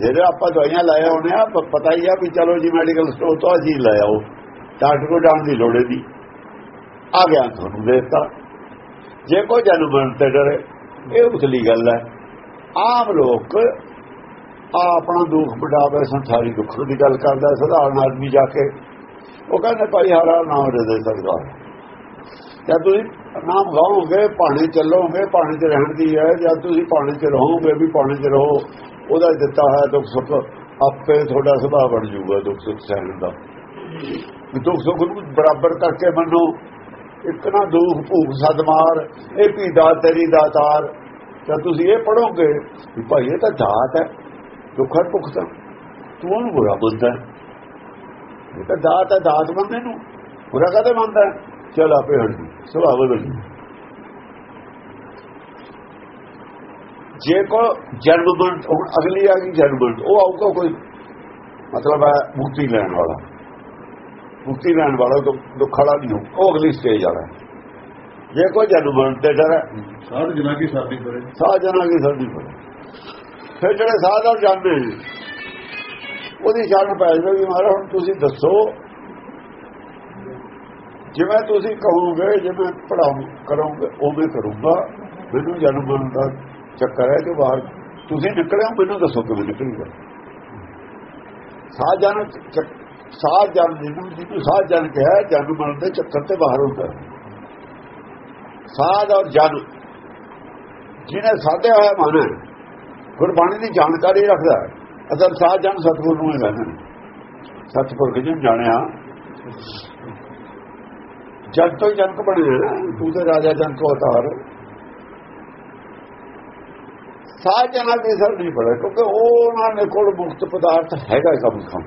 ਜਿਹੜੇ ਆਪਾਂ ਦਵਾਈਆਂ ਲਾਇਆ ਹੋਣੇ ਆ ਪਤਾ ਹੀ ਆ ਵੀ ਚਲੋ ਜੀ ਮੈਡੀਕਲ ਸਟੋਰ ਤੋਂ ਅਸੀਂ ਲੈ ਆਓ। ਡਾਕਟਰ ਕੋਲ ਜਾਣ ਦੀ ਲੋੜ ਨਹੀਂ। ਆ ਗਿਆ ਤੁਹਾਨੂੰ ਦੇਤਾ। ਜੇ ਕੋਈ ਜਨਮ ਮਰਨ ਤੇ ਡਰੇ ਇਹ ਉਤਲੀ ਗੱਲ ਹੈ। ਆਮ ਲੋਕ ਆਪਣਾ ਦੁੱਖ ਵਡਾਵੇ, ਸੰਸਾਰੀ ਦੁੱਖ ਦੀ ਗੱਲ ਕਰਦਾ, ਸਧਾਰਨ ਆਦਮੀ ਜਾ ਕੇ, ਉਹ ਕਹਿੰਦੇ, ਭਾਈ, ਹਾਰਾ ਨਾਮ ਦੇ ਸਕਦਾ ਜਦ ਤੁਸੀਂ ਨਾਮ ਗਾਓਗੇ ਪਾਣੀ ਚੱਲੋਗੇ ਪਾਣੀ 'ਚ ਰਹਿਣ ਦੀ ਹੈ, ਜਦ ਤੁਸੀਂ ਪਾਣੀ 'ਚ ਰਹੋਗੇ, ਵੀ ਪਾਣੀ 'ਚ ਰਹੋ, ਉਹਦਾ ਦਿੱਤਾ ਹੋਇਆ ਦੁੱਖ ਸੁੱਖ ਆਪੇ ਤੁਹਾਡਾ ਸੁਭਾਅ ਬਣ ਜਾਊਗਾ, ਦੁੱਖ ਸੁੱਖ ਸਹਿਣ ਦਾ। ਦੁੱਖ ਸੁੱਖ ਨੂੰ ਬਰਾਬਰ ਕਰਕੇ ਮੰਨੋ। ਇੱਕ ਨਾ ਦੁੱਖ ਭੂਖ ਸਦਮਾਰ, ਇਹ ਵੀ ਦਾਤ ਤੇਰੀ ਦਾਤਾਰ। ਜਦ ਤੁਸੀਂ ਇਹ ਪੜੋਗੇ ਵੀ ਭਾਈ ਇਹ ਤਾਂ ਦਾਤ ਹੈ, ਦੁੱਖ ਹੈ, ਭੁੱਖ ਤਾਂ। ਤੂੰ ਉਹਨੂੰ ਬੁਰਾ ਮੰਨਦਾ ਇਹ ਤਾਂ ਦਾਤ ਹੈ, ਦਾਤ ਬੰਦੇ ਨੂੰ। ਬੁਰਾ ਕਦੇ ਮੰਨਦਾ ਚਲ ਚੱਲ ਆਪੇ ਹਟ ਜੂ, ਸੁਭਾਅ ਬਦਲ ਜੇ। ਕੋ ਜਨਮ ਮਰਨ ਹੁਣ ਅਗਲੀ ਆ ਗਈ ਜਨਮ ਮਰਨ ਉਹ ਆਊਗਾ ਕੋਈ। ਮਤਲਬ ਹੈ ਮੁਕਤੀ ਲੈਣ ਵਾਲਾ। ਮੁਕਤੀ ਲੈਣ ਵਾਲਾ ਦੁੱਖ ਵਾਲਾ ਨਹੀਂ ਹੋਊ, ਉਹ ਅਗਲੀ ਸਟੇਜ ਵਾਲਾ ਜੇ ਕੋਈ ਜਨਮ ਮਰਨ ਤੇ ਡਰ ਸਾਧ ਜਨਾ ਕੀ ਸਰਨੀ ਪਰੇ ਸਾਹ ਜਨਾ ਕੀ ਸਰਦੀ ਪੜੇ ਫਿਰ ਜਿਹੜੇ ਸਾਧ ਆ ਜਾਂਦੇ ਉਹਦੀ ਸ਼ਰਨ ਪੈ ਜਾਵੇ ਵੀ ਮਹਾਰਾਜ ਹੁਣ ਤੁਸੀਂ ਦੱਸੋ। ਜਿਵੇਂ ਤੁਸੀਂ ਕਹੋਗੇ ਜਿਵੇਂ ਪੜਾਉ ਕਰੋਗੇ ਉਵੇਂ ਕਰੂੰਗਾ। ਮੈਨੂੰ ਜਨਮ ਮਰਨ ਦਾ ਚੱਕਰ ਹੈ ਕਿ ਬਾਹਰ ਤੁਸੀਂ ਨਿਕਲਿਓ ਮੈਨੂੰ ਦੱਸੋ ਕਿਵੇਂ ਨਿਕਲੂਗਾ ਸਾਹ ਜਨ ਸਾਹ ਜਨ ਜਿਹਨੂੰ ਜਿਹਨੂੰ ਸਾਹ ਜਨ ਕਿਹਾ ਜਨਮ ਮਰਨ ਦੇ ਚੱਕਰ ਤੇ ਬਾਹਰ ਹੁੰਦਾ। ਹੈ। ਸਾਧ ਔਰ ਜਨ ਜਿਹਨੇ ਸਾਧਿਆ ਹੋਇਆ ਮਨ ਹੈ, ਗੁਰਬਾਣੀ ਦੀ ਜਾਣਕਾਰੀ ਰੱਖਦਾ ਹੈ। ਅਸਲ ਸਾਧ ਜਨ ਸਤਿਗੁਰੂ ਨੂੰ ਹੀ ਕਹਿੰਦੇ ਨੇ। ਸਤਿਗੁਰ ਜਿਹਨੂੰ ਜਾਣਿਆ ਜਨ ਤੋਂ ਜਨਕ ਬਣਿਆ ਤੂੰ ਤੇ ਰਾਜਾ ਜਨਕ ਅਵਤਾਰ। ਸਾਧ ਜਨਾਂ ਦੀ ਸਰ ਨਹੀਂ ਪੜਾ ਕਿਉਂਕਿ ਉਹਨਾਂ ਦੇ ਕੋਲ ਮੁਕਤ ਪਦਾਰਥ ਹੈਗਾ ਹੀ ਕਮ ਕਮ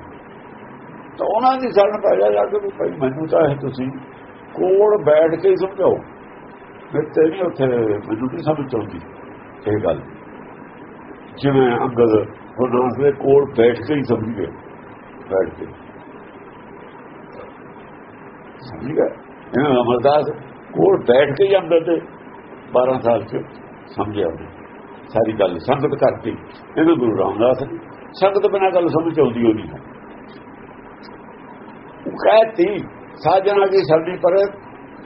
ਤਾਂ ਉਹਨਾਂ ਦੀ ਸ਼ਰਨ ਪੈ ਜਾ ਜਾ ਕੇ ਵੀ ਭਾਈ ਮੈਨੂੰ ਤਾਂ ਇਹ ਤੁਸੀਂ ਕੋਲ ਬੈਠ ਕੇ ਸਮਝਾਓ। ਮੈਂ ਤੇ ਉੱਥੇ ਮੈਨੂੰ ਨਹੀਂ ਸਮਝ ਆਉਂਦੀ ਇਹ ਗੱਲ। ਜਿਵੇਂ ਅੰਗਦ ਗੁਰਨਾਮ ਦੇ ਕੋਲ ਬੈਠ ਕੇ ਹੀ ਸਮਝ ਗਏ। ਬੈਠ ਕੇ। ਸਮਝ ਗਏ? ਇਹ ਅਮਰਦਾਸ ਕੋਲ ਬੈਠ ਕੇ ਹੀ ਅੰਗਦ ਦੇ 12 ਸਾਲ ਚ ਸਮਝਿਆ ਉਹਨੇ। ਸਾਰੀ ਗੱਲ ਸੰਗਤ ਕਰਤੀ। ਇਹਨੂੰ ਗੁਰੂ ਰਾਮਦਾਸ ਨੇ ਸੰਗਤ ਬਿਨਾਂ ਗੱਲ ਸਮਝ ਆਉਂਦੀ ਉਹ ਹੈ ਉਹ ਕਹਤੀ, ਸਾਜਣਾ ਦੀ ਸਰਦੀ ਪਰ?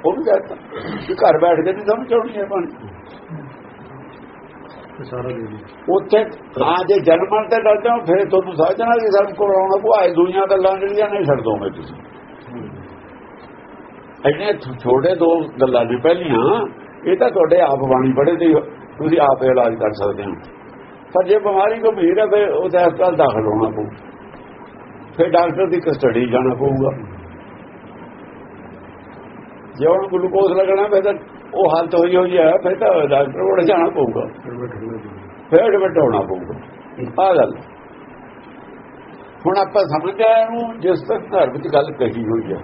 ਉਹ ਵੀ ਕਹਤਾ ਕਿ ਘਰ ਬੈਠ ਕੇ ਨਹੀਂ ਸਮਝ ਆਉਣੀ ਹੈ ਦੇ ਦੀ। ਉੱਥੇ ਹਾਂ ਜੇ ਜਨਮਨ ਤੇ ਡਰਦੇ ਫਿਰ ਤੁਹਾਨੂੰ ਸਾਜਣਾ ਦੀ ਸਰਦ ਕੋਲ ਆਉਣਾ ਇਹ ਦੁਨੀਆ ਗੱਲਾਂ ਜਿਹੜੀਆਂ ਨਹੀਂ ਛੱਡ ਦੋਗੇ ਤੁਸੀਂ। ਇਹਨੇ ਛੋਟੇ ਦੋ ਗੱਲਾਂ ਨੇ ਪਹਿਲੀਆਂ ਇਹ ਤਾਂ ਤੁਹਾਡੇ ਆਪ ਬਾਣੀ ਪੜ੍ਹੇ ਤੇ ਤੁਸੀਂ ਆਪ ਇਲਾਜ ਕਰ ਸਕਦੇ ਹੋ। ਪਰ ਜੇ ਬਿਮਾਰੀ ਗੰਭੀਰ ਹੈ ਫਿਰ ਉਹਦੇ ਹਸਪਤਾਲ ਦਾਖਲ ਹੋਣਾ ਪਊ। ਫਿਰ ਡਾਕਟਰ ਦੀ ਕਸਟਡੀ ਜਾਣਾ ਪਊਗਾ। ਜੇ ਹੁਣ ਗਲੂਕੋਜ਼ ਲੱਗਣਾ ਫਿਰ ਤਾਂ ਉਹ ਹਾਲਤ ਹੋਈ ਹੋਈ ਹੈ ਫਿਰ ਤਾਂ ਡਾਕਟਰ ਕੋਲ ਜਾਣਾ ਪਊਗਾ। ਫਿਰ ਐਡਮਿਟ ਹੋਣਾ ਪਊਗਾ। ਆ ਗੱਲ। ਹੁਣ ਆਪਾਂ ਸਮਝਿਆ ਇਹਨੂੰ ਜਿਸ ਤੱਕ ਧਰਮ ਵਿੱਚ ਗੱਲ ਕਹੀ ਹੋਈ ਹੈ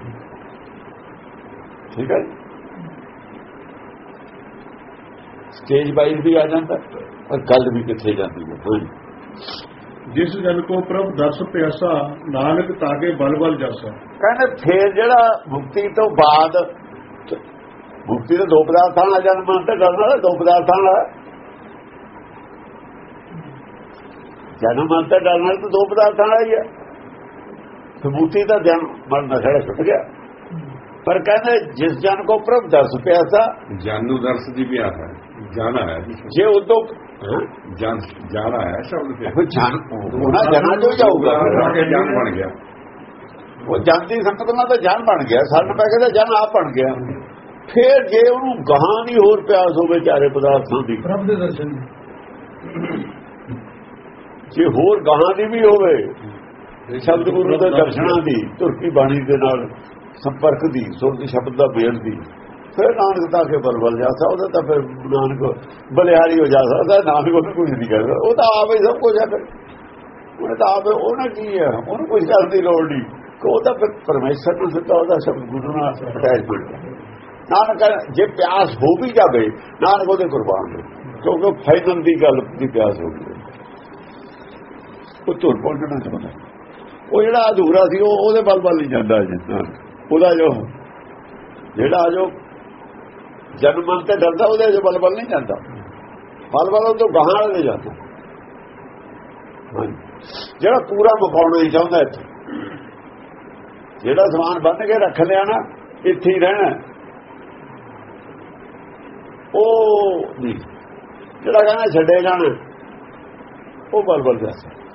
ਠੀਕ ਹੈ ਸਟੇਜ ਵਾਈਜ਼ ਵੀ ਆ ਜਾਂਦਾ ਪਰ ਗੱਲ ਵੀ ਕਿੱਥੇ ਜਾਂਦੀ ਹੈ ਹਾਂਜੀ ਜਿਸ ਜਨ ਕੋ ਪ੍ਰਭ ਦਰਸ ਪਿਆਸਾ ਨਾਨਕ ਤਾਗੇ ਬਲ ਬਲ ਜਾਸਾ। ਕਹਿੰਦੇ ਫੇਰ ਜਿਹੜਾ ਮੁਕਤੀ ਤੋਂ ਬਾਅਦ ਮੁਕਤੀ ਦੇ ਦੋ ਪਦਾਰਥਾਂ ਨਾਲ ਜਨਮ ਅੰਤ ਕਰਨ ਵਾਲਾ ਦੋ ਪਦਾਰਥਾਂ ਨਾਲ ਜਨਮ ਅੰਤ ਕਰਨ ਵਾਲਾ ਤਾਂ ਦੋ ਪਦਾਰਥਾਂ ਨਾਲ ਹੀ ਹੈ ਤੇ ਮੁਕਤੀ ਦਾ ਜਨਮ ਮਰਨ ਖੜਾ ਛੁੱਟ ਗਿਆ। ਪਰ ਕਹਿੰਦੇ ਜਿਸ ਜਨ ਕੋ ਪ੍ਰਭ ਦਰਸ ਪਿਆਸਾ ਜਾਨੂ ਦਰਸ ਦੀ ਵੀ ਹੈ ਜਾਣਾ ਹੈ ਜੇ। ਉਦੋਂ ਜਾਨ ਜਾਣਾ ਹੈ ਸ਼ਬਦ ਤੇ। ਉਹ ਜਨ ਉਹਨਾਂ ਜਨਾਂ ਜੋ ਜਾਊਗਾ। ਕੇ ਜਾਨ ਬਣ ਗਿਆ। ਉਹ ਜਨ ਦੀ ਸੰਗਤ ਨਾਲ ਤਾਂ ਜਨ ਬਣ ਗਿਆ। ਸਾਨੂੰ ਪੈ ਕਹਿੰਦਾ ਜਨ ਆਪ ਬਣ ਗਿਆ। ਫੇਰ ਜੇ ਉਹਨੂੰ ਗਾਹਾਂ ਦੀ ਹੋਰ ਪਿਆਸ ਹੋਵੇ ਚਾਰੇ ਪਦਾਰਥਾਂ ਦੀ ਪ੍ਰਭ ਦੇ ਦਰਸ਼ਨ। ਜੇ ਹੋਰ ਗਾਹਾਂ ਦੀ ਵੀ ਹੋਵੇ ਸ਼ਬਦ ਗੁਰੂ ਦੇ ਦਰਸ਼ਨਾਂ ਦੀ ਤੁਰਕੀ ਬਾਣੀ ਦੇ ਨਾਲ ਸੰਪਰਕ ਦੀ ਸੁਰਤ ਸ਼ਬਦ ਦਾ ਬੇਲ ਦੀ ਫਿਰ ਨਾਨਕ ਤਾਂ ਕੇ ਬਲਬਲ ਜਾ ਸਕਦਾ ਤਾਂ ਫਿਰ ਨਾਨਕ ਬਲਿਹਾਰੀ ਹੋ ਜਾ ਸਕਦਾ ਨਾਨਕ ਉਹਨੂੰ ਕੁਝ ਨਹੀਂ ਕਰਦਾ ਉਹ ਤਾਂ ਆਪ ਹੀ ਸਭ ਕੁਝ ਹੈ ਫਿਰ। ਉਹਨੇ ਤਾਂ ਆਪ ਉਹਨਾਂ ਕੀ ਹੈ? ਉਹਨੂੰ ਕੁਝ ਕਰਨ ਦੀ ਲੋੜ ਨਹੀਂ। ਕਿ ਉਹ ਤਾਂ ਫਿਰ ਪਰਮੇਸ਼ਰ ਨੂੰ ਸਿੱਧਾ ਉਹਦਾ ਸ਼ਬਦ ਗੁਰੂ ਨਾਲ ਅਟੈਚਮੈਂਟ ਹੈ। ਨਾਨਕ ਜੇ ਪਿਆਸ ਹੋ ਵੀ ਜਾਵੇ, ਨਾਨਕ ਉਹਦੇ ਕੁਰਬਾਨ ਹੋ ਕਿਉਂਕਿ ਫਾਈਨਲ ਦੀ ਗੱਲ ਦੀ ਪਿਆਸ ਹੋ ਗਈ। ਉਹ ਤੁਰ ਪਹੁੰਚਣਾ ਚਾਹੁੰਦਾ। ਉਹ ਜਿਹੜਾ ਅਧੂਰਾ ਸੀ, ਉਹ ਉਹਦੇ ਬਲ ਬਲ ਨਹੀਂ ਜਾਂਦਾ ਜਿੱਦਾਂ ਉਹਦਾ ਜੋ ਜਿਹੜਾ ਜੋ ਜਨਮ ਤੇ ਡਰਦਾ, ਉਹਦੇ ਜੋ ਬਲ ਬਲ ਨਹੀਂ ਜਾਂਦਾ। ਬਲ ਬਲ ਉਹ ਤੋਂ ਗਾਹਾਂ ਵਾਲੇ ਜਾਂਦਾ। ਹਾਂਜੀ। ਜਿਹੜਾ ਪੂਰਾ ਮੁਕਾਉਣਾ ਹੀ ਚਾਹੁੰਦਾ ਇੱਥੇ। ਜਿਹੜਾ ਸਮਾਨ ਬੰਨ ਕੇ ਰੱਖ ਲਿਆ ਨਾ, ਇੱਥੇ ਹੀ ਰਹਿਣਾ। ਉਹ ਨਹੀਂ। ਜਿਹੜਾ ਕਹਿੰਦਾ ਛੱਡੇ ਜਾਣਾ ਉਹ ਬਲ ਬਲ ਜਾਂਦਾ